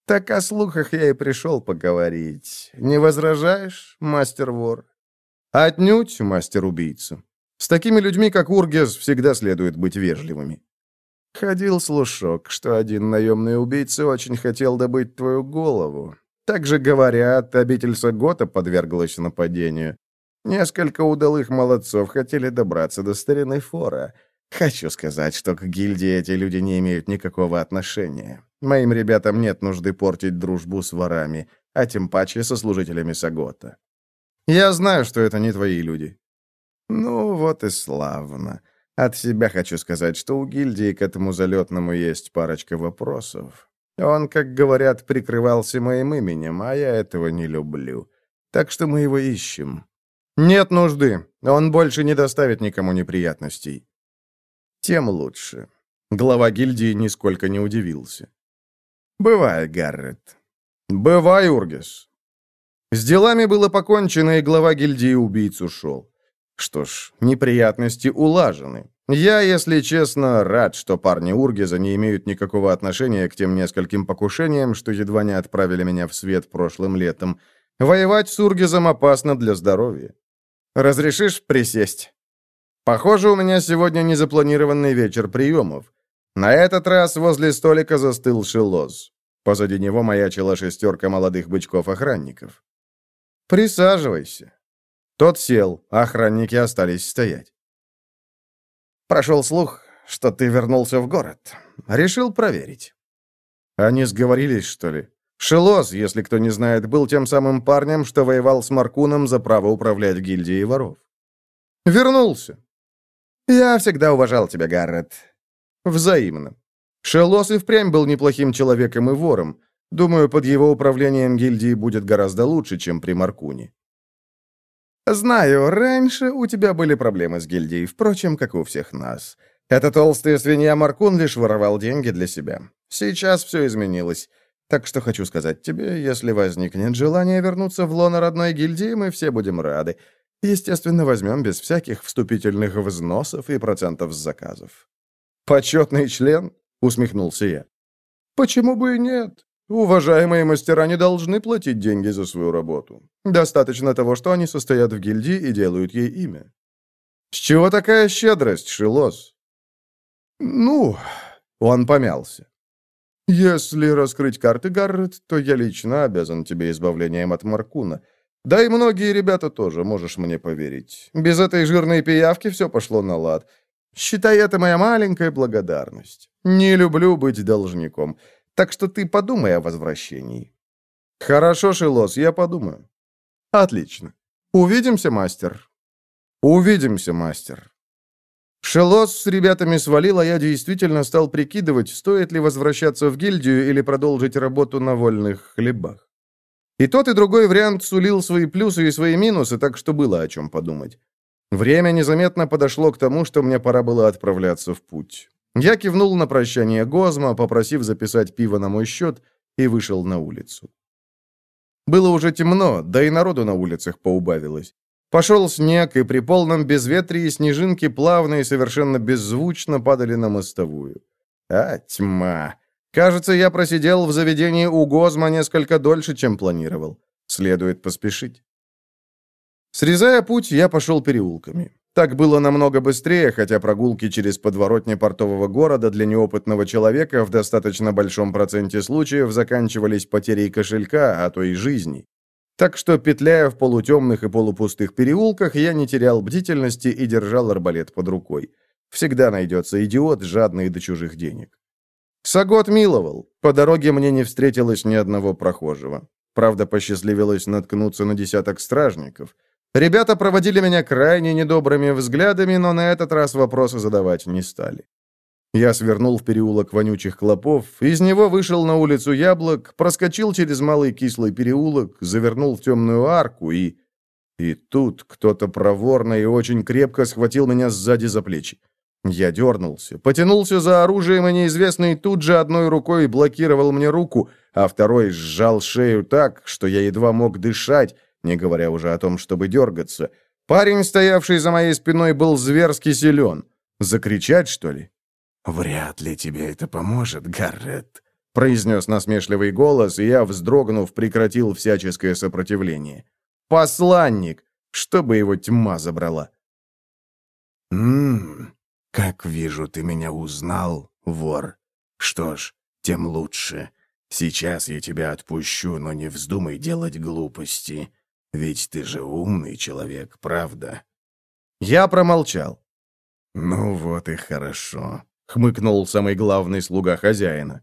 «Так о слухах я и пришел поговорить. Не возражаешь, мастер-вор?» «Отнюдь, мастер-убийца. С такими людьми, как Ургес, всегда следует быть вежливыми. Ходил слушок, что один наемный убийца очень хотел добыть твою голову. Также говорят, обитель Сагота подверглась нападению. Несколько удалых молодцов хотели добраться до старины Фора. Хочу сказать, что к гильдии эти люди не имеют никакого отношения. Моим ребятам нет нужды портить дружбу с ворами, а тем паче со служителями Сагота. Я знаю, что это не твои люди. «Ну, вот и славно. От себя хочу сказать, что у гильдии к этому залетному есть парочка вопросов. Он, как говорят, прикрывался моим именем, а я этого не люблю. Так что мы его ищем». «Нет нужды. Он больше не доставит никому неприятностей». «Тем лучше». Глава гильдии нисколько не удивился. «Бывай, Гаррет». «Бывай, Ургес». С делами было покончено, и глава гильдии убийц ушел. Что ж, неприятности улажены. Я, если честно, рад, что парни Ургеза не имеют никакого отношения к тем нескольким покушениям, что едва не отправили меня в свет прошлым летом. Воевать с Ургезом опасно для здоровья. Разрешишь присесть? Похоже, у меня сегодня незапланированный вечер приемов. На этот раз возле столика застыл Шилоз. Позади него маячила шестерка молодых бычков-охранников. «Присаживайся», тот сел, а охранники остались стоять. «Прошел слух, что ты вернулся в город. Решил проверить». «Они сговорились, что ли? Шелос, если кто не знает, был тем самым парнем, что воевал с Маркуном за право управлять гильдией воров. Вернулся. Я всегда уважал тебя, Гаррет. Взаимно. Шелос и впрямь был неплохим человеком и вором. Думаю, под его управлением гильдии будет гораздо лучше, чем при Маркуне. Знаю, раньше у тебя были проблемы с гильдией, впрочем, как у всех нас. Эта толстая свинья Маркун лишь воровал деньги для себя. Сейчас все изменилось. Так что хочу сказать тебе, если возникнет желание вернуться в лоно родной гильдии, мы все будем рады. Естественно, возьмем без всяких вступительных взносов и процентов с заказов. «Почетный член?» — усмехнулся я. «Почему бы и нет? Уважаемые мастера не должны платить деньги за свою работу. Достаточно того, что они состоят в гильдии и делают ей имя». «С чего такая щедрость, Шилос?» «Ну...» — он помялся. «Если раскрыть карты, Гаррет, то я лично обязан тебе избавлением от Маркуна. Да и многие ребята тоже, можешь мне поверить. Без этой жирной пиявки все пошло на лад. Считай это моя маленькая благодарность. Не люблю быть должником. Так что ты подумай о возвращении». «Хорошо, Шилос, я подумаю». «Отлично. Увидимся, мастер». «Увидимся, мастер». Шелос с ребятами свалил, а я действительно стал прикидывать, стоит ли возвращаться в гильдию или продолжить работу на вольных хлебах. И тот, и другой вариант сулил свои плюсы и свои минусы, так что было о чем подумать. Время незаметно подошло к тому, что мне пора было отправляться в путь. Я кивнул на прощание Гозма, попросив записать пиво на мой счет, и вышел на улицу. Было уже темно, да и народу на улицах поубавилось. Пошел снег, и при полном безветрии снежинки плавно и совершенно беззвучно падали на мостовую. А, тьма! Кажется, я просидел в заведении у Гозма несколько дольше, чем планировал. Следует поспешить. Срезая путь, я пошел переулками. Так было намного быстрее, хотя прогулки через подворотни портового города для неопытного человека в достаточно большом проценте случаев заканчивались потерей кошелька, а то и жизни. Так что, петляя в полутемных и полупустых переулках, я не терял бдительности и держал арбалет под рукой. Всегда найдется идиот, жадный до чужих денег. Сагот миловал. По дороге мне не встретилось ни одного прохожего. Правда, посчастливилось наткнуться на десяток стражников. Ребята проводили меня крайне недобрыми взглядами, но на этот раз вопросы задавать не стали. Я свернул в переулок вонючих клопов, из него вышел на улицу Яблок, проскочил через малый кислый переулок, завернул в темную арку и... И тут кто-то проворно и очень крепко схватил меня сзади за плечи. Я дернулся, потянулся за оружием, и неизвестный тут же одной рукой блокировал мне руку, а второй сжал шею так, что я едва мог дышать, не говоря уже о том, чтобы дергаться. Парень, стоявший за моей спиной, был зверски силен. Закричать, что ли? «Вряд ли тебе это поможет, Гаррет», — произнес насмешливый голос, и я, вздрогнув, прекратил всяческое сопротивление. «Посланник! Чтобы его тьма забрала!» «Ммм, как вижу, ты меня узнал, вор. Что ж, тем лучше. Сейчас я тебя отпущу, но не вздумай делать глупости. Ведь ты же умный человек, правда?» Я промолчал. «Ну вот и хорошо. — хмыкнул самый главный слуга хозяина.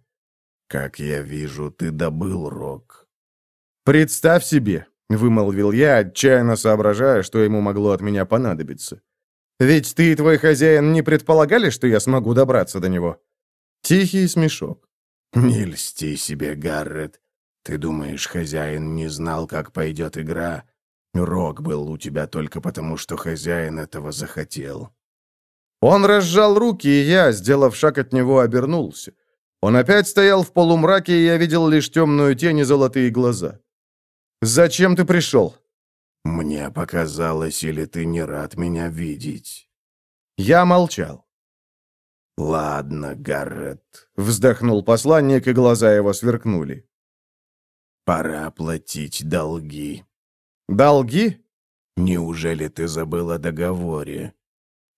«Как я вижу, ты добыл рог». «Представь себе», — вымолвил я, отчаянно соображая, что ему могло от меня понадобиться. «Ведь ты и твой хозяин не предполагали, что я смогу добраться до него?» Тихий смешок. «Не льсти себе, Гаррет. Ты думаешь, хозяин не знал, как пойдет игра? Рог был у тебя только потому, что хозяин этого захотел. Он разжал руки, и я, сделав шаг от него, обернулся. Он опять стоял в полумраке, и я видел лишь темную тень и золотые глаза. «Зачем ты пришел?» «Мне показалось, или ты не рад меня видеть?» Я молчал. «Ладно, Гаррет», — вздохнул посланник, и глаза его сверкнули. «Пора платить долги». «Долги?» «Неужели ты забыл о договоре?»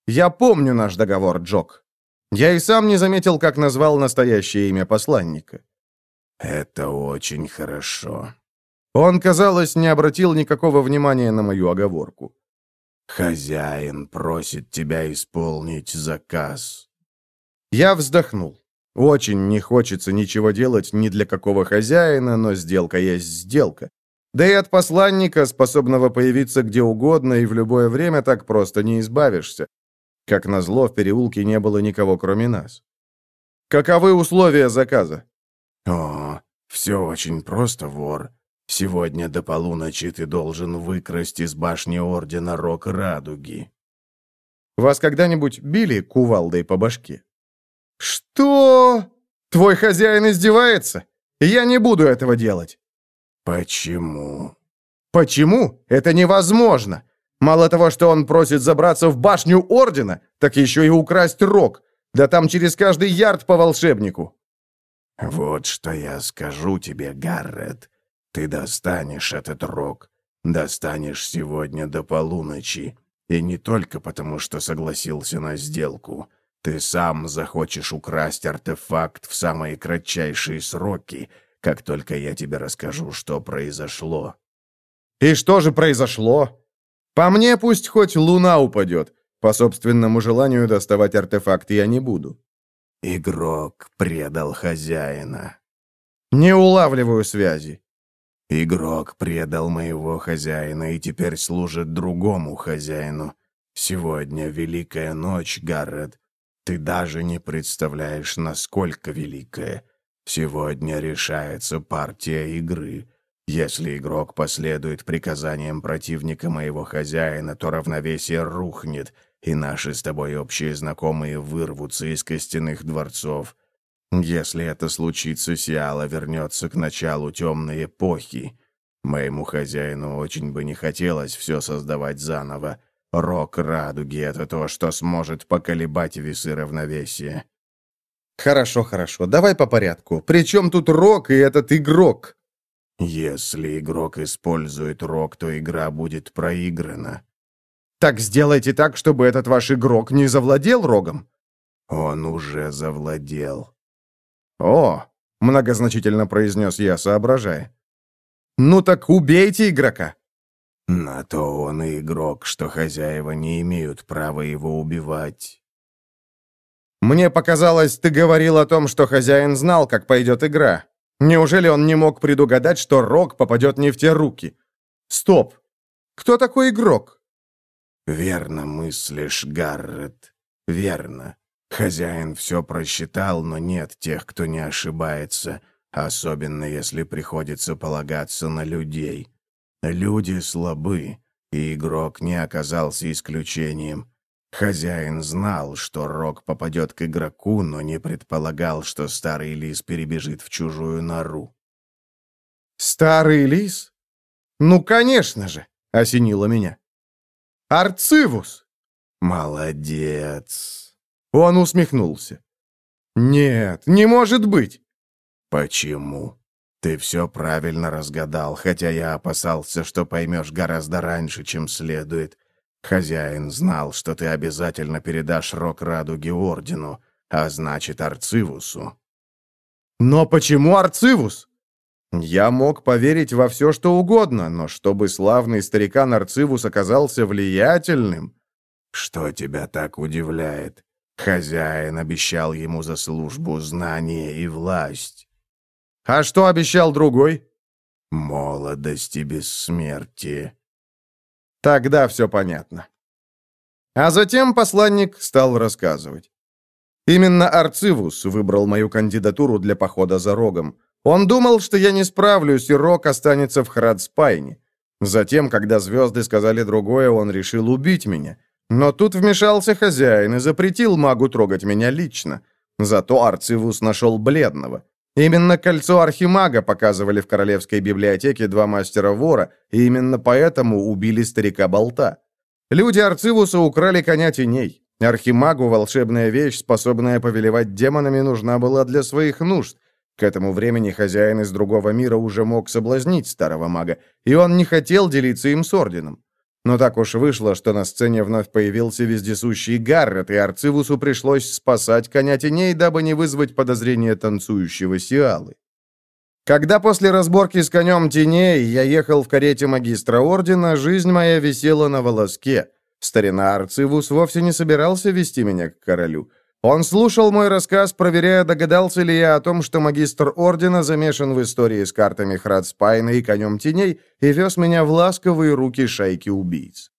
Я помню наш договор, Джок. Я и сам не заметил, как назвал настоящее имя посланника. Это очень хорошо. Он, казалось, не обратил никакого внимания на мою оговорку. Хозяин просит тебя исполнить заказ. Я вздохнул. Очень не хочется ничего делать ни для какого хозяина, но сделка есть сделка. Да и от посланника, способного появиться где угодно и в любое время, так просто не избавишься. Как назло, в переулке не было никого, кроме нас. Каковы условия заказа? О, все очень просто, вор. Сегодня до полуночи ты должен выкрасть из башни Ордена Рок Радуги. Вас когда-нибудь били кувалдой по башке? Что? Твой хозяин издевается? Я не буду этого делать. Почему? Почему? Это невозможно. Мало того, что он просит забраться в башню Ордена, так еще и украсть рог. Да там через каждый ярд по волшебнику. Вот что я скажу тебе, Гаррет. Ты достанешь этот рог. Достанешь сегодня до полуночи. И не только потому, что согласился на сделку. Ты сам захочешь украсть артефакт в самые кратчайшие сроки, как только я тебе расскажу, что произошло». «И что же произошло?» «По мне пусть хоть луна упадет. По собственному желанию доставать артефакт я не буду». «Игрок предал хозяина». «Не улавливаю связи». Игрок предал моего хозяина и теперь служит другому хозяину. Сегодня великая ночь, Гаррет. Ты даже не представляешь, насколько великая. Сегодня решается партия игры. Если игрок последует приказаниям противника моего хозяина, то равновесие рухнет, и наши с тобой общие знакомые вырвутся из костяных дворцов. Если это случится, Сиала вернется к началу темной эпохи. Моему хозяину очень бы не хотелось все создавать заново. Рок радуги — это то, что сможет поколебать весы равновесия. Хорошо, хорошо, давай по порядку. Причем тут рок и этот игрок? Если игрок использует рок, то игра будет проиграна. Так сделайте так, чтобы этот ваш игрок не завладел рогом. Он уже завладел. «О!» — многозначительно произнес я, соображая. «Ну так убейте игрока!» «На то он и игрок, что хозяева не имеют права его убивать». «Мне показалось, ты говорил о том, что хозяин знал, как пойдет игра. Неужели он не мог предугадать, что Рок попадет не в те руки? Стоп! Кто такой игрок?» «Верно мыслишь, Гаррет, верно. Хозяин все просчитал, но нет тех, кто не ошибается, особенно если приходится полагаться на людей. Люди слабы, и игрок не оказался исключением. Хозяин знал, что Рок попадет к игроку, но не предполагал, что старый лис перебежит в чужую нору. «Старый лис? Ну, конечно же!» — осенило меня. «Арцивус!» «Молодец!» Он усмехнулся. «Нет, не может быть!» «Почему?» «Ты все правильно разгадал, хотя я опасался, что поймешь гораздо раньше, чем следует. Хозяин знал, что ты обязательно передашь рок радуги Ордену, а значит, Арцивусу». «Но почему Арцивус?» Я мог поверить во все, что угодно, но чтобы славный старикан Арцивус оказался влиятельным... «Что тебя так удивляет?» Хозяин обещал ему за службу знание и власть. А что обещал другой? Молодость и бессмертие. Тогда все понятно. А затем посланник стал рассказывать. Именно Арцивус выбрал мою кандидатуру для похода за рогом. Он думал, что я не справлюсь, и рог останется в Храдспайне. Затем, когда звезды сказали другое, он решил убить меня. Но тут вмешался хозяин и запретил магу трогать меня лично. Зато Арцивус нашел бледного. Именно кольцо архимага показывали в королевской библиотеке два мастера-вора, и именно поэтому убили старика Болта. Люди Арцивуса украли коня теней. Архимагу волшебная вещь, способная повелевать демонами, нужна была для своих нужд. К этому времени хозяин из другого мира уже мог соблазнить старого мага, и он не хотел делиться им с орденом. Но так уж вышло, что на сцене вновь появился вездесущий Гаррет, и Арцивусу пришлось спасать коня теней, дабы не вызвать подозрения танцующего Сиалы. Когда после разборки с конем теней я ехал в карете магистра ордена, жизнь моя висела на волоске. Старина Арцивус вовсе не собирался вести меня к королю. Он слушал мой рассказ, проверяя, догадался ли я о том, что магистр Ордена замешан в истории с картами Храдспайна и Конем Теней, и вез меня в ласковые руки шайки убийц.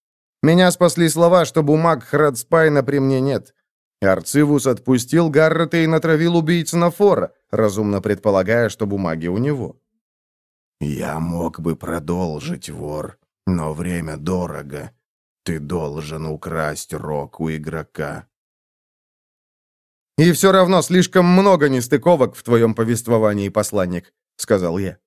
Меня спасли слова, что бумаг Храдспайна при мне нет. Арцивус отпустил Гаррета и натравил убийц на фора, разумно предполагая, что бумаги у него. «Я мог бы продолжить, вор, но время дорого. Ты должен украсть рог у игрока». «И все равно слишком много нестыковок в твоем повествовании, посланник», — сказал я.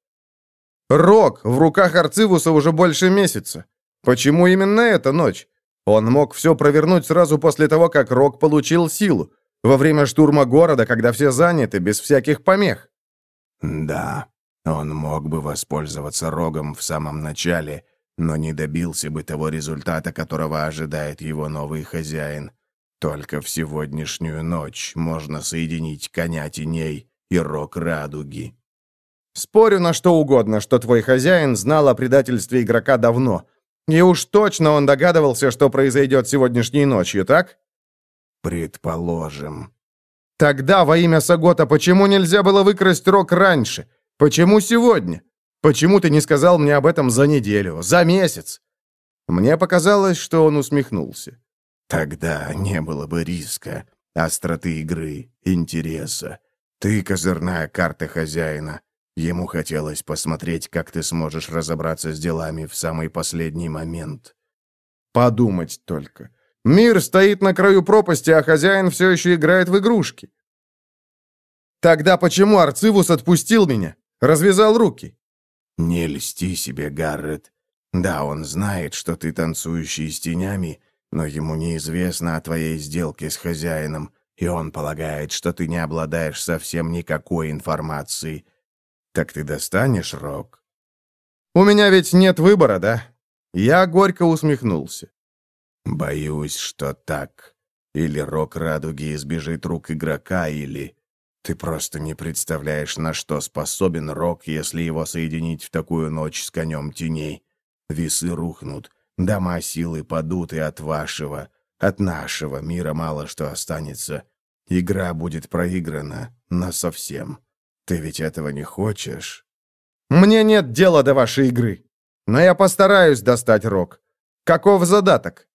«Рог в руках Арцивуса уже больше месяца. Почему именно эта ночь? Он мог все провернуть сразу после того, как Рог получил силу, во время штурма города, когда все заняты, без всяких помех». «Да, он мог бы воспользоваться Рогом в самом начале, но не добился бы того результата, которого ожидает его новый хозяин. Только в сегодняшнюю ночь можно соединить коня теней и рог радуги. Спорю на что угодно, что твой хозяин знал о предательстве игрока давно. И уж точно он догадывался, что произойдет сегодняшней ночью, так? Предположим. Тогда, во имя Сагота, почему нельзя было выкрасть рог раньше? Почему сегодня? Почему ты не сказал мне об этом за неделю, за месяц?» Мне показалось, что он усмехнулся. «Тогда не было бы риска, остроты игры, интереса. Ты козырная карта хозяина. Ему хотелось посмотреть, как ты сможешь разобраться с делами в самый последний момент». «Подумать только. Мир стоит на краю пропасти, а хозяин все еще играет в игрушки». «Тогда почему Арцивус отпустил меня? Развязал руки?» «Не льсти себе, Гаррет. Да, он знает, что ты танцующий с тенями, но ему неизвестно о твоей сделке с хозяином, и он полагает, что ты не обладаешь совсем никакой информацией. Так ты достанешь рог?» «У меня ведь нет выбора, да?» Я горько усмехнулся. «Боюсь, что так. Или рог радуги избежит рук игрока, или ты просто не представляешь, на что способен Рок, если его соединить в такую ночь с конем теней. Весы рухнут, дома силы падут, и от вашего, от нашего мира мало что останется. Игра будет проиграна, но совсем. Ты ведь этого не хочешь? Мне нет дела до вашей игры. Но я постараюсь достать Рок. Каков задаток?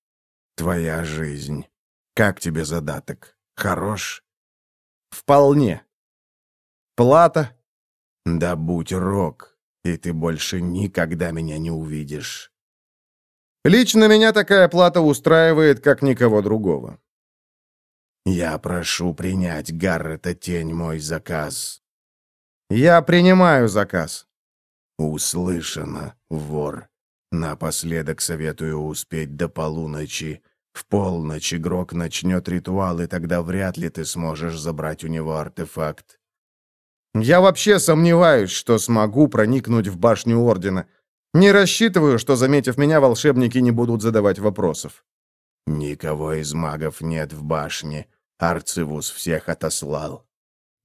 Твоя жизнь. Как тебе задаток? Хорош? Вполне. Плата? Да будь рок, и ты больше никогда меня не увидишь. Лично меня такая плата устраивает, как никого другого. Я прошу принять, Гаррета Тень, мой заказ. Я принимаю заказ. Услышано, вор. Напоследок советую успеть до полуночи. В полночь игрок начнет ритуал, и тогда вряд ли ты сможешь забрать у него артефакт. Я вообще сомневаюсь, что смогу проникнуть в башню Ордена. Не рассчитываю, что, заметив меня, волшебники не будут задавать вопросов. Никого из магов нет в башне. Арцивус всех отослал.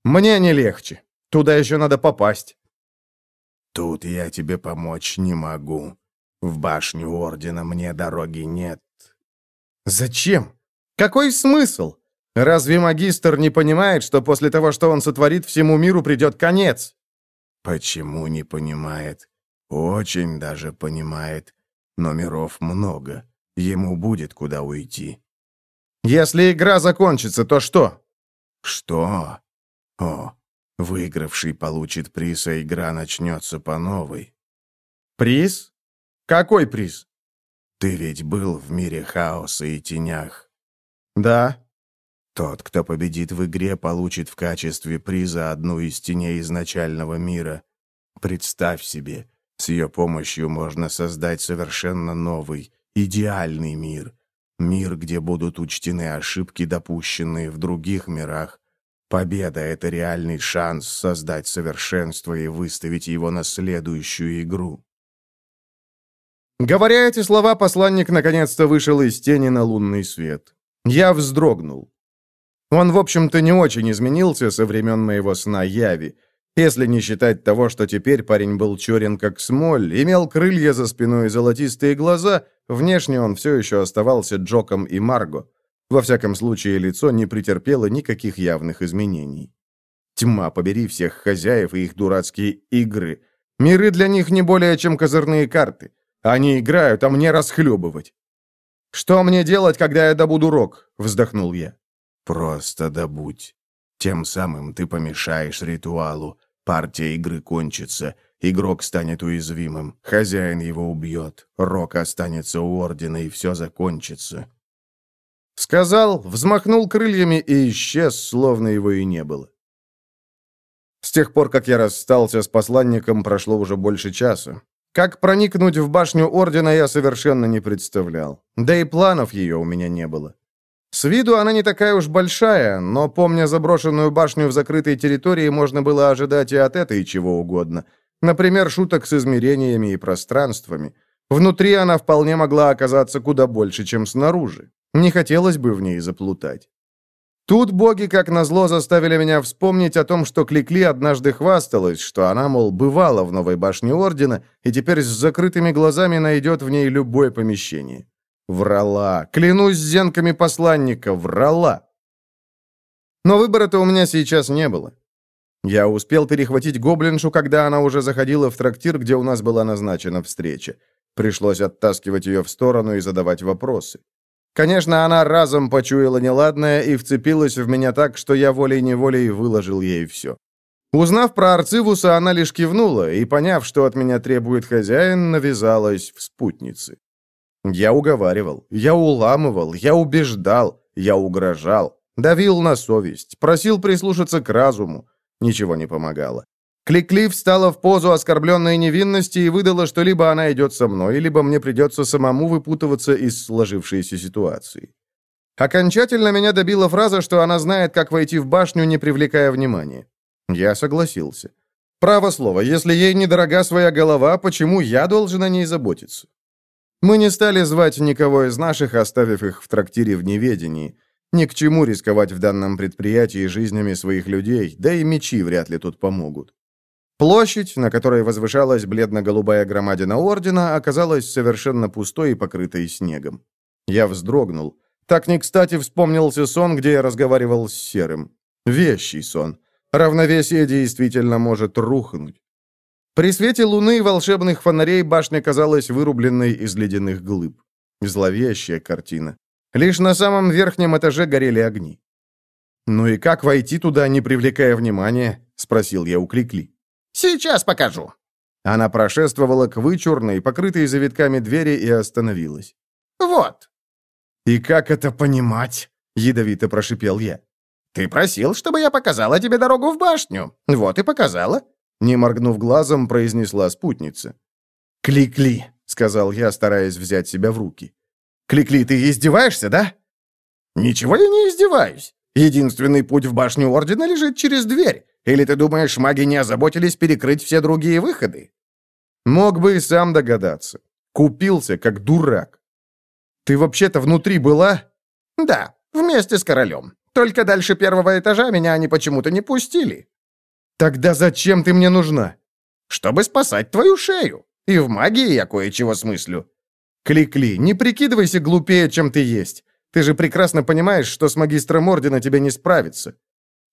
Мне не легче. Туда еще надо попасть. Тут я тебе помочь не могу. В башню Ордена мне дороги нет. Зачем? Какой смысл? Разве магистр не понимает, что после того, что он сотворит, всему миру придет конец? Почему не понимает? Очень даже понимает. Но миров много. Ему будет куда уйти. Если игра закончится, то что? Что? О, выигравший получит приз, а игра начнется по новой. Приз? Какой приз? Ты ведь был в мире хаоса и тенях. Да. Тот, кто победит в игре, получит в качестве приза одну из теней изначального мира. Представь себе, с ее помощью можно создать совершенно новый, идеальный мир. Мир, где будут учтены ошибки, допущенные в других мирах. Победа — это реальный шанс создать совершенство и выставить его на следующую игру. Говоря эти слова, посланник наконец-то вышел из тени на лунный свет. Я вздрогнул. Он, в общем-то, не очень изменился со времен моего сна Яви, если не считать того, что теперь парень был черен как смоль, имел крылья за спиной и золотистые глаза, внешне он все еще оставался Джоком и Марго. Во всяком случае, лицо не претерпело никаких явных изменений. Тьма, побери всех хозяев и их дурацкие игры. Миры для них не более, чем козырные карты. Они играют, а мне расхлебывать. «Что мне делать, когда я добуду рог?» — вздохнул я. «Просто добудь. Тем самым ты помешаешь ритуалу. Партия игры кончится, игрок станет уязвимым, хозяин его убьет, рог останется у Ордена, и все закончится». Сказал, взмахнул крыльями и исчез, словно его и не было. С тех пор, как я расстался с посланником, прошло уже больше часа. Как проникнуть в башню Ордена, я совершенно не представлял. Да и планов ее у меня не было. С виду она не такая уж большая, но, помня заброшенную башню в закрытой территории, можно было ожидать и от этой чего угодно. Например, шуток с измерениями и пространствами. Внутри она вполне могла оказаться куда больше, чем снаружи. Не хотелось бы в ней заплутать. Тут боги, как назло, заставили меня вспомнить о том, что Кликли однажды хвасталась, что она, мол, бывала в новой башне Ордена и теперь с закрытыми глазами найдет в ней любое помещение. Врала. Клянусь зенками посланника, врала. Но выбора-то у меня сейчас не было. Я успел перехватить гоблиншу, когда она уже заходила в трактир, где у нас была назначена встреча. Пришлось оттаскивать ее в сторону и задавать вопросы. Конечно, она разом почуяла неладное и вцепилась в меня так, что я волей-неволей выложил ей все. Узнав про Арцивуса, она лишь кивнула и, поняв, что от меня требует хозяин, навязалась в спутницы. Я уговаривал, я уламывал, я убеждал, я угрожал, давил на совесть, просил прислушаться к разуму. Ничего не помогало. Кликли встала в позу оскорбленной невинности и выдала, что либо она идет со мной, либо мне придется самому выпутываться из сложившейся ситуации. Окончательно меня добила фраза, что она знает, как войти в башню, не привлекая внимания. Я согласился. Право слово, если ей недорога своя голова, почему я должен о ней заботиться? Мы не стали звать никого из наших, оставив их в трактире в неведении. Ни к чему рисковать в данном предприятии жизнями своих людей, да и мечи вряд ли тут помогут. Площадь, на которой возвышалась бледно-голубая громадина ордена, оказалась совершенно пустой и покрытой снегом. Я вздрогнул. Так не кстати вспомнился сон, где я разговаривал с Серым. Вещий сон. Равновесие действительно может рухнуть. При свете луны и волшебных фонарей башня казалась вырубленной из ледяных глыб. Зловещая картина. Лишь на самом верхнем этаже горели огни. «Ну и как войти туда, не привлекая внимания?» — спросил я у Кликли. Сейчас покажу». Она прошествовала к вычурной, покрытой завитками двери и остановилась. «Вот». «И как это понимать?» — ядовито прошипел я. «Ты просил, чтобы я показала тебе дорогу в башню. Вот и показала». Не моргнув глазом, произнесла спутница. «Кли-кли», — сказал я, стараясь взять себя в руки. «Кли-кли, ты издеваешься, да?» «Ничего я не издеваюсь. Единственный путь в башню Ордена лежит через дверь. Или ты думаешь, маги не озаботились перекрыть все другие выходы?» Мог бы и сам догадаться. Купился, как дурак. «Ты вообще-то внутри была?» «Да, вместе с королем. Только дальше первого этажа меня они почему-то не пустили». «Тогда зачем ты мне нужна?» «Чтобы спасать твою шею. И в магии я кое-чего смыслю». «Кли-кли, не прикидывайся глупее, чем ты есть. Ты же прекрасно понимаешь, что с магистром Ордена тебе не справиться.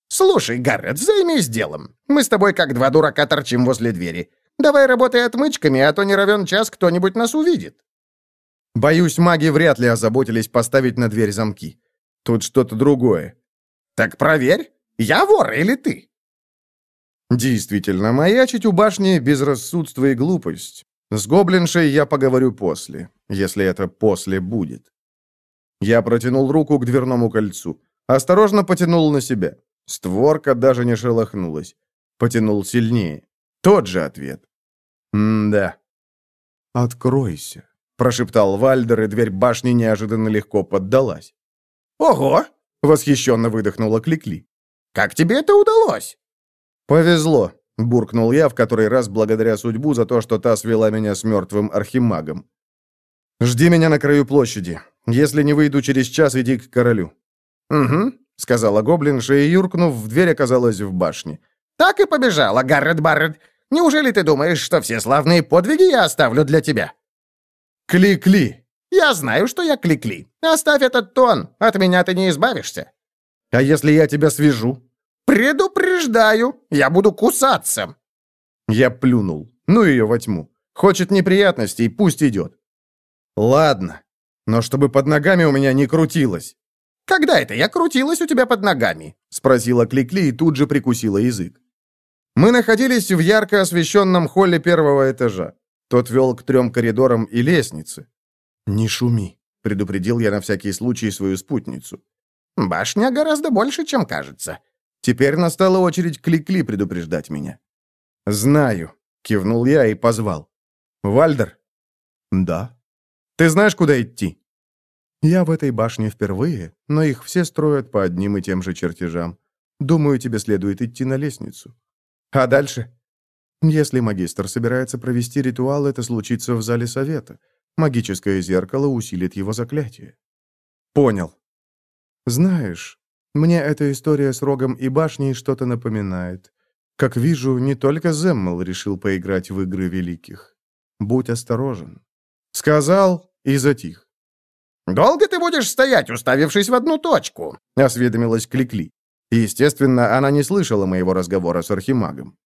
«Слушай, Гаррет, займись делом. Мы с тобой как два дурака торчим возле двери. Давай работай отмычками, а то не равен час кто-нибудь нас увидит». Боюсь, маги вряд ли озаботились поставить на дверь замки. Тут что-то другое. Так проверь, я вор или ты? Действительно, маячить у башни безрассудство и глупость. С гоблиншей я поговорю после, если это после будет. Я протянул руку к дверному кольцу. Осторожно потянул на себя. Створка даже не шелохнулась. Потянул сильнее. Тот же ответ. «М-да». «Откройся», — прошептал Вальдер, и дверь башни неожиданно легко поддалась. «Ого!» — восхищенно выдохнула Кликли. «Как тебе это удалось?» «Повезло», — буркнул я в который раз благодаря судьбу за то, что та свела меня с мертвым архимагом. «Жди меня на краю площади. Если не выйду через час, иди к королю». «Угу», — сказала гоблинша, и, юркнув в дверь, оказалась в башне. «Так и побежала, Гаррет Баррет. Неужели ты думаешь, что все славные подвиги я оставлю для тебя?» «Кли-кли!» Я знаю, что я Кликли. Оставь этот тон, от меня ты не избавишься». «А если я тебя свяжу?» «Предупреждаю, я буду кусаться». Я плюнул. Ну ее во тьму. Хочет неприятностей, пусть идет. Ладно, но чтобы под ногами у меня не крутилось. «Когда это я крутилась у тебя под ногами?» — спросила Кликли и тут же прикусила язык. Мы находились в ярко освещенном холле первого этажа. Тот вел к трем коридорам и лестнице. «Не шуми», — предупредил я на всякий случай свою спутницу. «Башня гораздо больше, чем кажется». Теперь настала очередь Кликли предупреждать меня. «Знаю», — кивнул я и позвал. «Вальдер?» «Да». «Ты знаешь, куда идти?» «Я в этой башне впервые, но их все строят по одним и тем же чертежам. Думаю, тебе следует идти на лестницу». «А дальше?» «Если магистр собирается провести ритуал, это случится в зале совета. Магическое зеркало усилит его заклятие». «Понял». «Знаешь, мне эта история с рогом и башней что-то напоминает. Как вижу, не только Земмел решил поиграть в игры великих. Будь осторожен». Сказал и затих. «Долго ты будешь стоять, уставившись в одну точку?» — осведомилась Кликли. Естественно, она не слышала моего разговора с архимагом.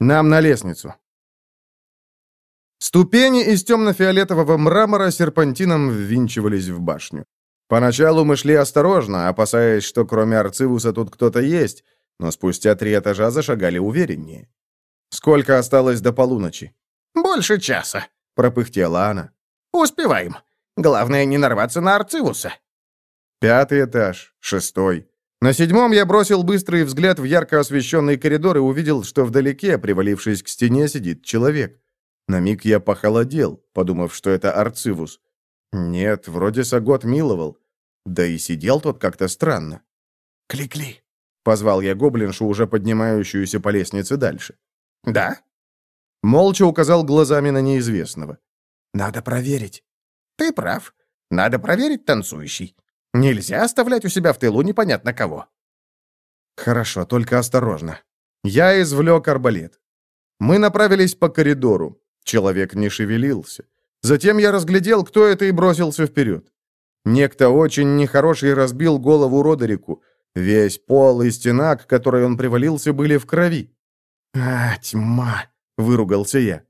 «Нам на лестницу». Ступени из темно-фиолетового мрамора серпантином ввинчивались в башню. Поначалу мы шли осторожно, опасаясь, что кроме Арцивуса тут кто-то есть, но спустя три этажа зашагали увереннее. «Сколько осталось до полуночи?» «Больше часа», — пропыхтела она. «Успеваем. Главное, не нарваться на Арцивуса». Пятый этаж, шестой. На седьмом я бросил быстрый взгляд в ярко освещенный коридор и увидел, что вдалеке, привалившись к стене, сидит человек. На миг я похолодел, подумав, что это Арцивус. Нет, вроде Сагот миловал. Да и сидел тот как-то странно. «Кли-кли», — позвал я гоблиншу, уже поднимающуюся по лестнице дальше. «Да?» Молча указал глазами на неизвестного. «Надо проверить». «Ты прав. Надо проверить, танцующий. Нельзя оставлять у себя в тылу непонятно кого». «Хорошо, только осторожно». Я извлек арбалет. Мы направились по коридору. Человек не шевелился. Затем я разглядел, кто это, и бросился вперед. Некто очень нехороший разбил голову Родерику. Весь пол и стена, к которой он привалился, были в крови. «А, тьма!» — выругался я.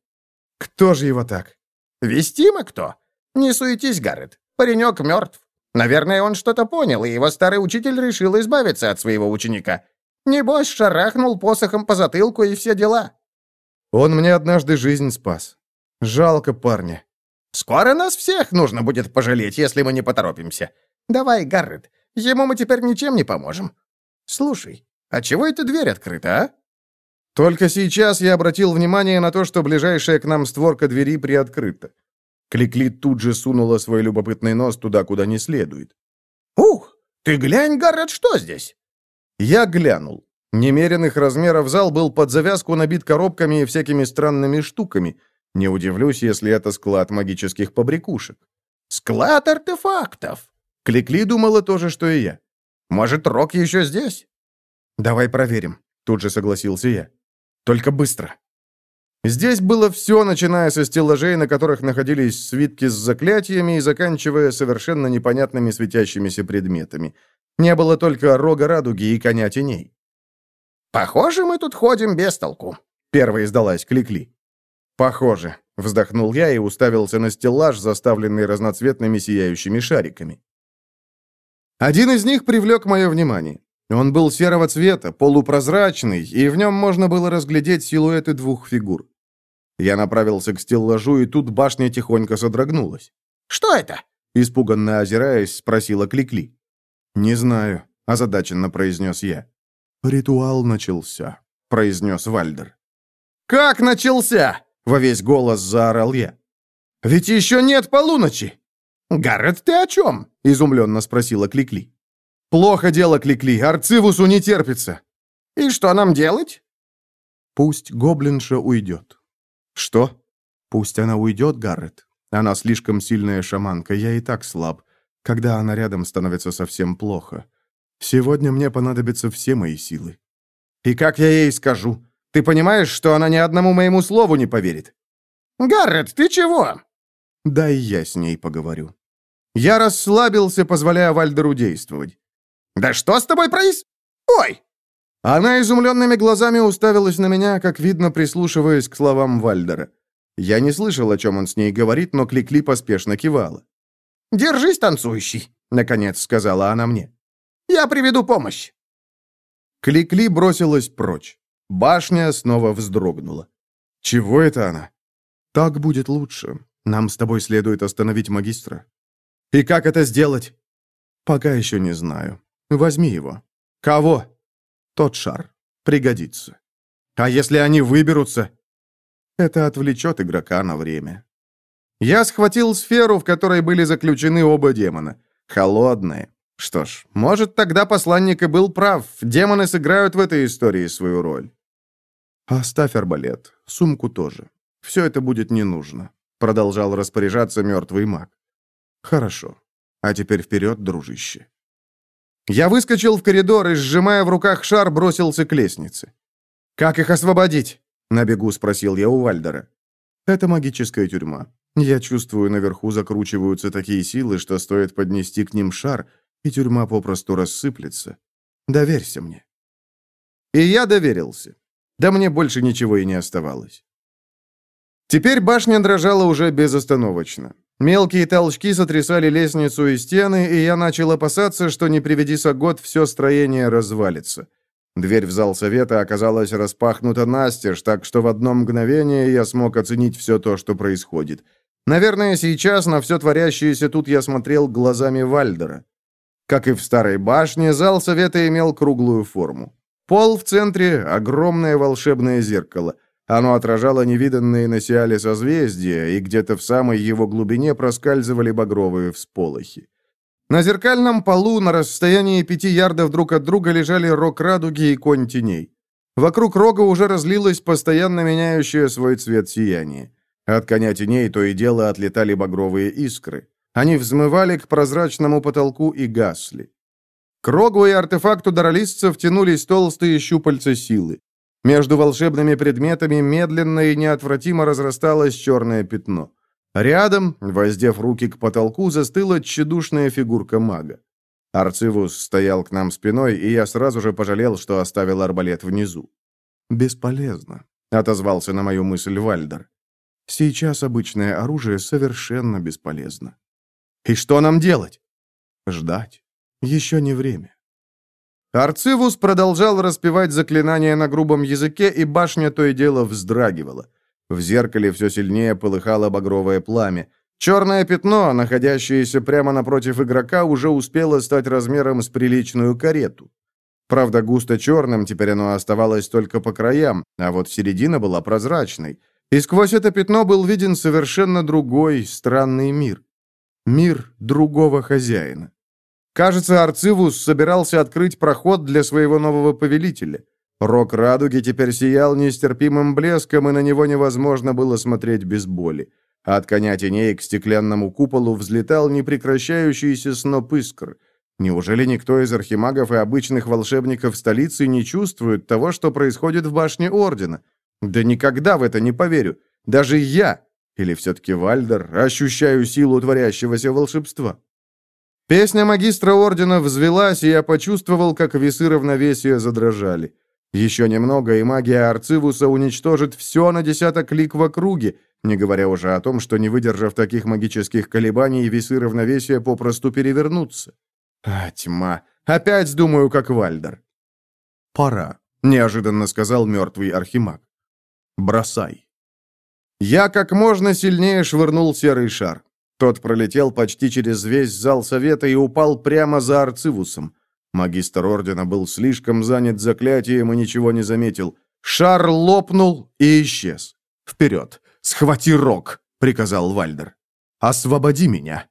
«Кто же его так?» «Вестимо кто? Не суетись, Гаррет. Паренек мертв. Наверное, он что-то понял, и его старый учитель решил избавиться от своего ученика. Небось, шарахнул посохом по затылку и все дела». «Он мне однажды жизнь спас. Жалко парня». «Скоро нас всех нужно будет пожалеть, если мы не поторопимся. Давай, Гаррет, ему мы теперь ничем не поможем. Слушай, а чего эта дверь открыта, а?» Только сейчас я обратил внимание на то, что ближайшая к нам створка двери приоткрыта. Кликли тут же сунула свой любопытный нос туда, куда не следует. «Ух, ты глянь, Гаррет, что здесь?» Я глянул. Немеренных размеров зал был под завязку набит коробками и всякими странными штуками. Не удивлюсь, если это склад магических побрякушек. «Склад артефактов!» Кликли думала то же, что и я. «Может, Рок еще здесь?» «Давай проверим», — тут же согласился я. Только быстро. Здесь было все, начиная со стеллажей, на которых находились свитки с заклятиями, и заканчивая совершенно непонятными светящимися предметами. Не было только рога радуги и коня теней. «Похоже, мы тут ходим без толку», — первой сдалась Кликли. «Похоже», — вздохнул я и уставился на стеллаж, заставленный разноцветными сияющими шариками. Один из них привлек мое внимание. Он был серого цвета, полупрозрачный, и в нем можно было разглядеть силуэты двух фигур. Я направился к стеллажу, и тут башня тихонько содрогнулась. «Что это?» — испуганно озираясь, спросила Кликли. «Не знаю», — озадаченно произнес я. «Ритуал начался», — произнес Вальдер. «Как начался?» — во весь голос заорал я. «Ведь еще нет полуночи!» «Гаррет, ты о чем?» — изумленно спросила Кликли. «Плохо дело, Кликли, Арцивусу не терпится». «И что нам делать?» «Пусть гоблинша уйдет». «Что?» «Пусть она уйдет, Гаррет. Она слишком сильная шаманка, я и так слаб. Когда она рядом, становится совсем плохо. Сегодня мне понадобятся все мои силы». «И как я ей скажу? Ты понимаешь, что она ни одному моему слову не поверит?» «Гаррет, ты чего?» «Да и я с ней поговорю». Я расслабился, позволяя Вальдеру действовать. «Да что с тобой проис... Ой!» Она изумленными глазами уставилась на меня, как видно, прислушиваясь к словам Вальдера. Я не слышал, о чем он с ней говорит, но Кликли поспешно кивала. «Держись, танцующий», — наконец сказала она мне. «Я приведу помощь». Кликли бросилась прочь. Башня снова вздрогнула. «Чего это она?» «Так будет лучше. Нам с тобой следует остановить магистра». «И как это сделать?» «Пока еще не знаю. Возьми его». «Кого?» «Тот шар. Пригодится». «А если они выберутся?» Это отвлечет игрока на время. Я схватил сферу, в которой были заключены оба демона. Холодные. Что ж, может, тогда посланник и был прав. Демоны сыграют в этой истории свою роль. Оставь арбалет. Сумку тоже. Все это будет не нужно. Продолжал распоряжаться мертвый маг. Хорошо. А теперь вперед, дружище. Я выскочил в коридор и, сжимая в руках шар, бросился к лестнице. «Как их освободить?» — на бегу спросил я у Вальдера. «Это магическая тюрьма. Я чувствую, наверху закручиваются такие силы, что стоит поднести к ним шар, и тюрьма попросту рассыплется. Доверься мне». И я доверился. Да мне больше ничего и не оставалось. Теперь башня дрожала уже безостановочно. Мелкие толчки сотрясали лестницу и стены, и я начал опасаться, что не приведи год, все строение развалится. Дверь в зал совета оказалась распахнута настежь, так что в одно мгновение я смог оценить все то, что происходит. Наверное, сейчас на все творящееся тут я смотрел глазами Вальдера. Как и в старой башне, зал совета имел круглую форму. Пол в центре — огромное волшебное зеркало. Оно отражало невиданные на Сиале созвездия, и где-то в самой его глубине проскальзывали багровые всполохи. На зеркальном полу на расстоянии пяти ярдов друг от друга лежали рог радуги и конь теней. Вокруг рога уже разлилось постоянно меняющее свой цвет сияние. От коня теней то и дело отлетали багровые искры. Они взмывали к прозрачному потолку и гасли. К рогу и артефакту даролистцев тянулись толстые щупальца силы. Между волшебными предметами медленно и неотвратимо разрасталось черное пятно. Рядом, воздев руки к потолку, застыла тщедушная фигурка мага. Арцивус стоял к нам спиной, и я сразу же пожалел, что оставил арбалет внизу. «Бесполезно», — отозвался на мою мысль Вальдер. «Сейчас обычное оружие совершенно бесполезно». «И что нам делать?» «Ждать. Еще не время». Арцивус продолжал распевать заклинания на грубом языке, и башня то и дело вздрагивала. В зеркале все сильнее полыхало багровое пламя. Черное пятно, находящееся прямо напротив игрока, уже успело стать размером с приличную карету. Правда, густо черным теперь оно оставалось только по краям, а вот середина была прозрачной. И сквозь это пятно был виден совершенно другой, странный мир. Мир другого хозяина. Кажется, Арцивус собирался открыть проход для своего нового повелителя. Рок радуги теперь сиял нестерпимым блеском, и на него невозможно было смотреть без боли. От коня теней к стеклянному куполу взлетал непрекращающийся сноп искр. Неужели никто из архимагов и обычных волшебников столицы не чувствует того, что происходит в башне Ордена? Да никогда в это не поверю. Даже я, или все-таки Вальдер, ощущаю силу творящегося волшебства. Песня магистра Ордена взвелась, и я почувствовал, как весы равновесия задрожали. Еще немного, и магия Арцивуса уничтожит все на десяток лик в округе, не говоря уже о том, что, не выдержав таких магических колебаний, весы равновесия попросту перевернутся. А, тьма. Опять думаю, как Вальдер. «Пора», — неожиданно сказал мертвый архимаг. «Бросай». Я как можно сильнее швырнул серый шар. Тот пролетел почти через весь зал совета и упал прямо за Арцивусом. Магистр ордена был слишком занят заклятием и ничего не заметил. Шар лопнул и исчез. «Вперед! Схвати рог!» — приказал Вальдер. «Освободи меня!»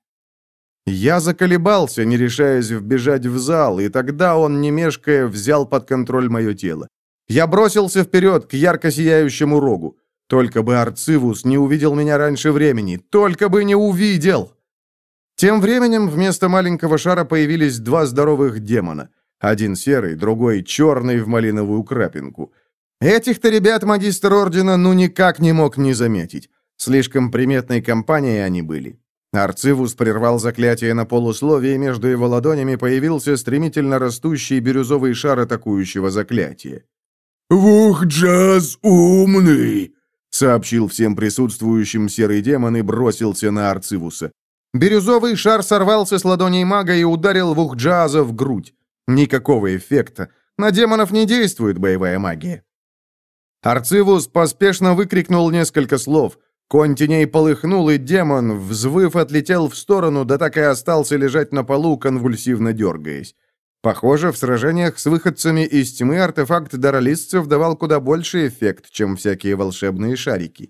Я заколебался, не решаясь вбежать в зал, и тогда он, не мешкая, взял под контроль мое тело. Я бросился вперед, к ярко сияющему рогу. Только бы Арцивус не увидел меня раньше времени. Только бы не увидел! Тем временем вместо маленького шара появились два здоровых демона. Один серый, другой черный в малиновую крапинку. Этих-то ребят магистр ордена ну никак не мог не заметить. Слишком приметной компанией они были. Арцивус прервал заклятие на полусловие, и между его ладонями появился стремительно растущий бирюзовый шар атакующего заклятия. «Вух, Джаз умный!» — сообщил всем присутствующим серый демон и бросился на Арцивуса. Бирюзовый шар сорвался с ладоней мага и ударил Вухджаза в грудь. Никакого эффекта. На демонов не действует боевая магия. Арцивус поспешно выкрикнул несколько слов. Конь теней полыхнул, и демон, взвыв, отлетел в сторону, да так и остался лежать на полу, конвульсивно дергаясь. Похоже, в сражениях с выходцами из тьмы артефакт даролистцев давал куда больше эффект, чем всякие волшебные шарики.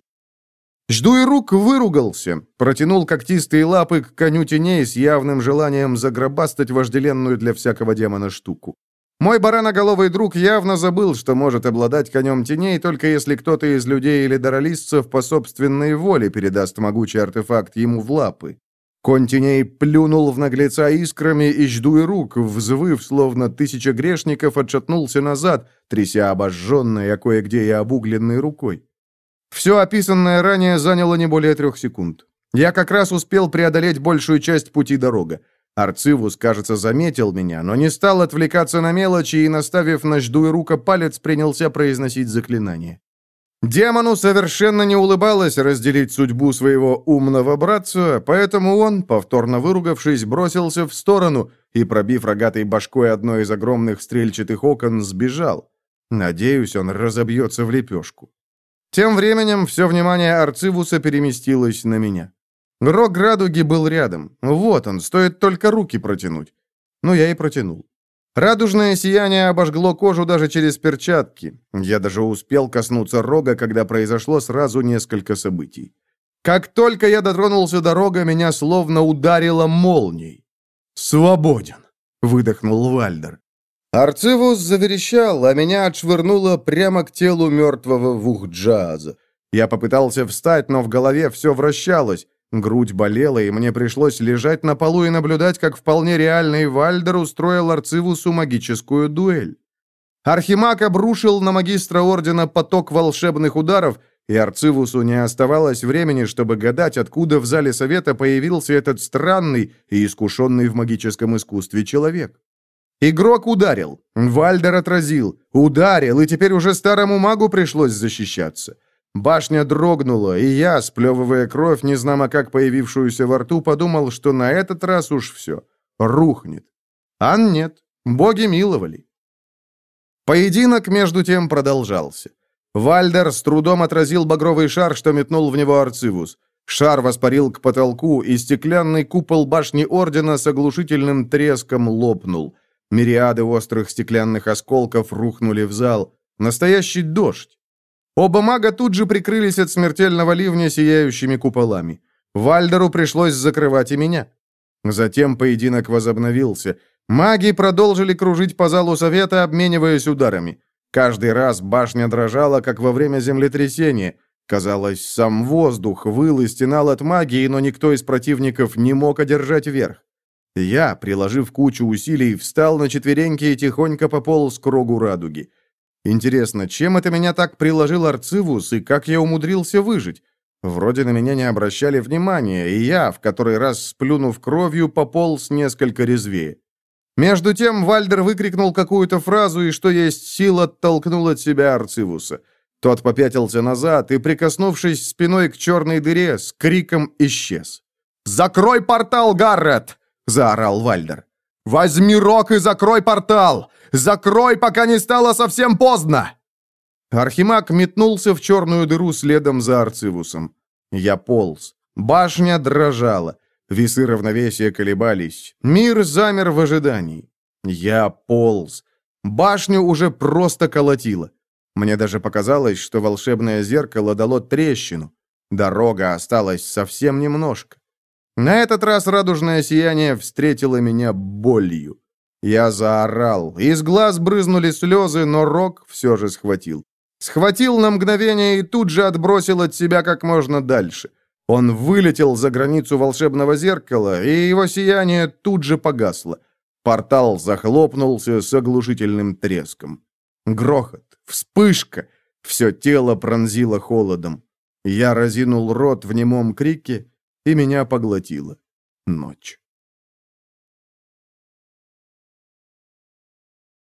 Жду и рук выругался, протянул когтистые лапы к коню теней с явным желанием загробастать вожделенную для всякого демона штуку. Мой бараноголовый друг явно забыл, что может обладать конем теней, только если кто-то из людей или даролистцев по собственной воле передаст могучий артефакт ему в лапы. Конь теней плюнул в наглеца искрами и жду и рук, взвыв, словно тысяча грешников, отшатнулся назад, тряся обожженной, а кое-где и обугленной рукой. Все описанное ранее заняло не более трех секунд. Я как раз успел преодолеть большую часть пути дорога. Арцивус, кажется, заметил меня, но не стал отвлекаться на мелочи и, наставив на жду и рука палец, принялся произносить заклинание. Демону совершенно не улыбалось разделить судьбу своего умного братца, поэтому он, повторно выругавшись, бросился в сторону и, пробив рогатой башкой одно из огромных стрельчатых окон, сбежал. Надеюсь, он разобьется в лепешку. Тем временем все внимание Арцивуса переместилось на меня. Рог радуги был рядом. Вот он, стоит только руки протянуть. Ну, я и протянул. Радужное сияние обожгло кожу даже через перчатки. Я даже успел коснуться рога, когда произошло сразу несколько событий. Как только я дотронулся до рога, меня словно ударило молнией. «Свободен!» — выдохнул Вальдер. Арцивус заверещал, а меня отшвырнуло прямо к телу мертвого Вухджаза. Я попытался встать, но в голове все вращалось. Грудь болела, и мне пришлось лежать на полу и наблюдать, как вполне реальный Вальдер устроил Арцивусу магическую дуэль. Архимаг обрушил на магистра ордена поток волшебных ударов, и Арцивусу не оставалось времени, чтобы гадать, откуда в зале совета появился этот странный и искушенный в магическом искусстве человек. Игрок ударил. Вальдер отразил. Ударил, и теперь уже старому магу пришлось защищаться. Башня дрогнула, и я, сплевывая кровь, незнамо как появившуюся во рту, подумал, что на этот раз уж все. Рухнет. А нет. Боги миловали. Поединок, между тем, продолжался. Вальдер с трудом отразил багровый шар, что метнул в него Арцивус. Шар воспарил к потолку, и стеклянный купол башни Ордена с оглушительным треском лопнул. Мириады острых стеклянных осколков рухнули в зал. Настоящий дождь. Оба мага тут же прикрылись от смертельного ливня сияющими куполами. Вальдеру пришлось закрывать и меня. Затем поединок возобновился. Маги продолжили кружить по залу совета, обмениваясь ударами. Каждый раз башня дрожала, как во время землетрясения. Казалось, сам воздух выл и стенал от магии, но никто из противников не мог одержать верх. Я, приложив кучу усилий, встал на четвереньки и тихонько пополз к рогу радуги. Интересно, чем это меня так приложил Арцивус, и как я умудрился выжить? Вроде на меня не обращали внимания, и я, в который раз сплюнув кровью, пополз несколько резвее. Между тем Вальдер выкрикнул какую-то фразу, и что есть сил, оттолкнул от себя Арцивуса. Тот попятился назад и, прикоснувшись спиной к черной дыре, с криком исчез. «Закрой портал, Гаррет!» — заорал Вальдер. «Возьми рог и закрой портал! Закрой, пока не стало совсем поздно!» Архимаг метнулся в черную дыру следом за Арцивусом. Я полз. Башня дрожала. Весы равновесия колебались. Мир замер в ожидании. Я полз. Башню уже просто колотило. Мне даже показалось, что волшебное зеркало дало трещину. Дорога осталась совсем немножко. На этот раз радужное сияние встретило меня болью. Я заорал. Из глаз брызнули слезы, но Рок все же схватил. Схватил на мгновение и тут же отбросил от себя как можно дальше. Он вылетел за границу волшебного зеркала, и его сияние тут же погасло. Портал захлопнулся с оглушительным треском. Грохот, вспышка, все тело пронзило холодом. Я разинул рот в немом крике, и меня поглотила ночь.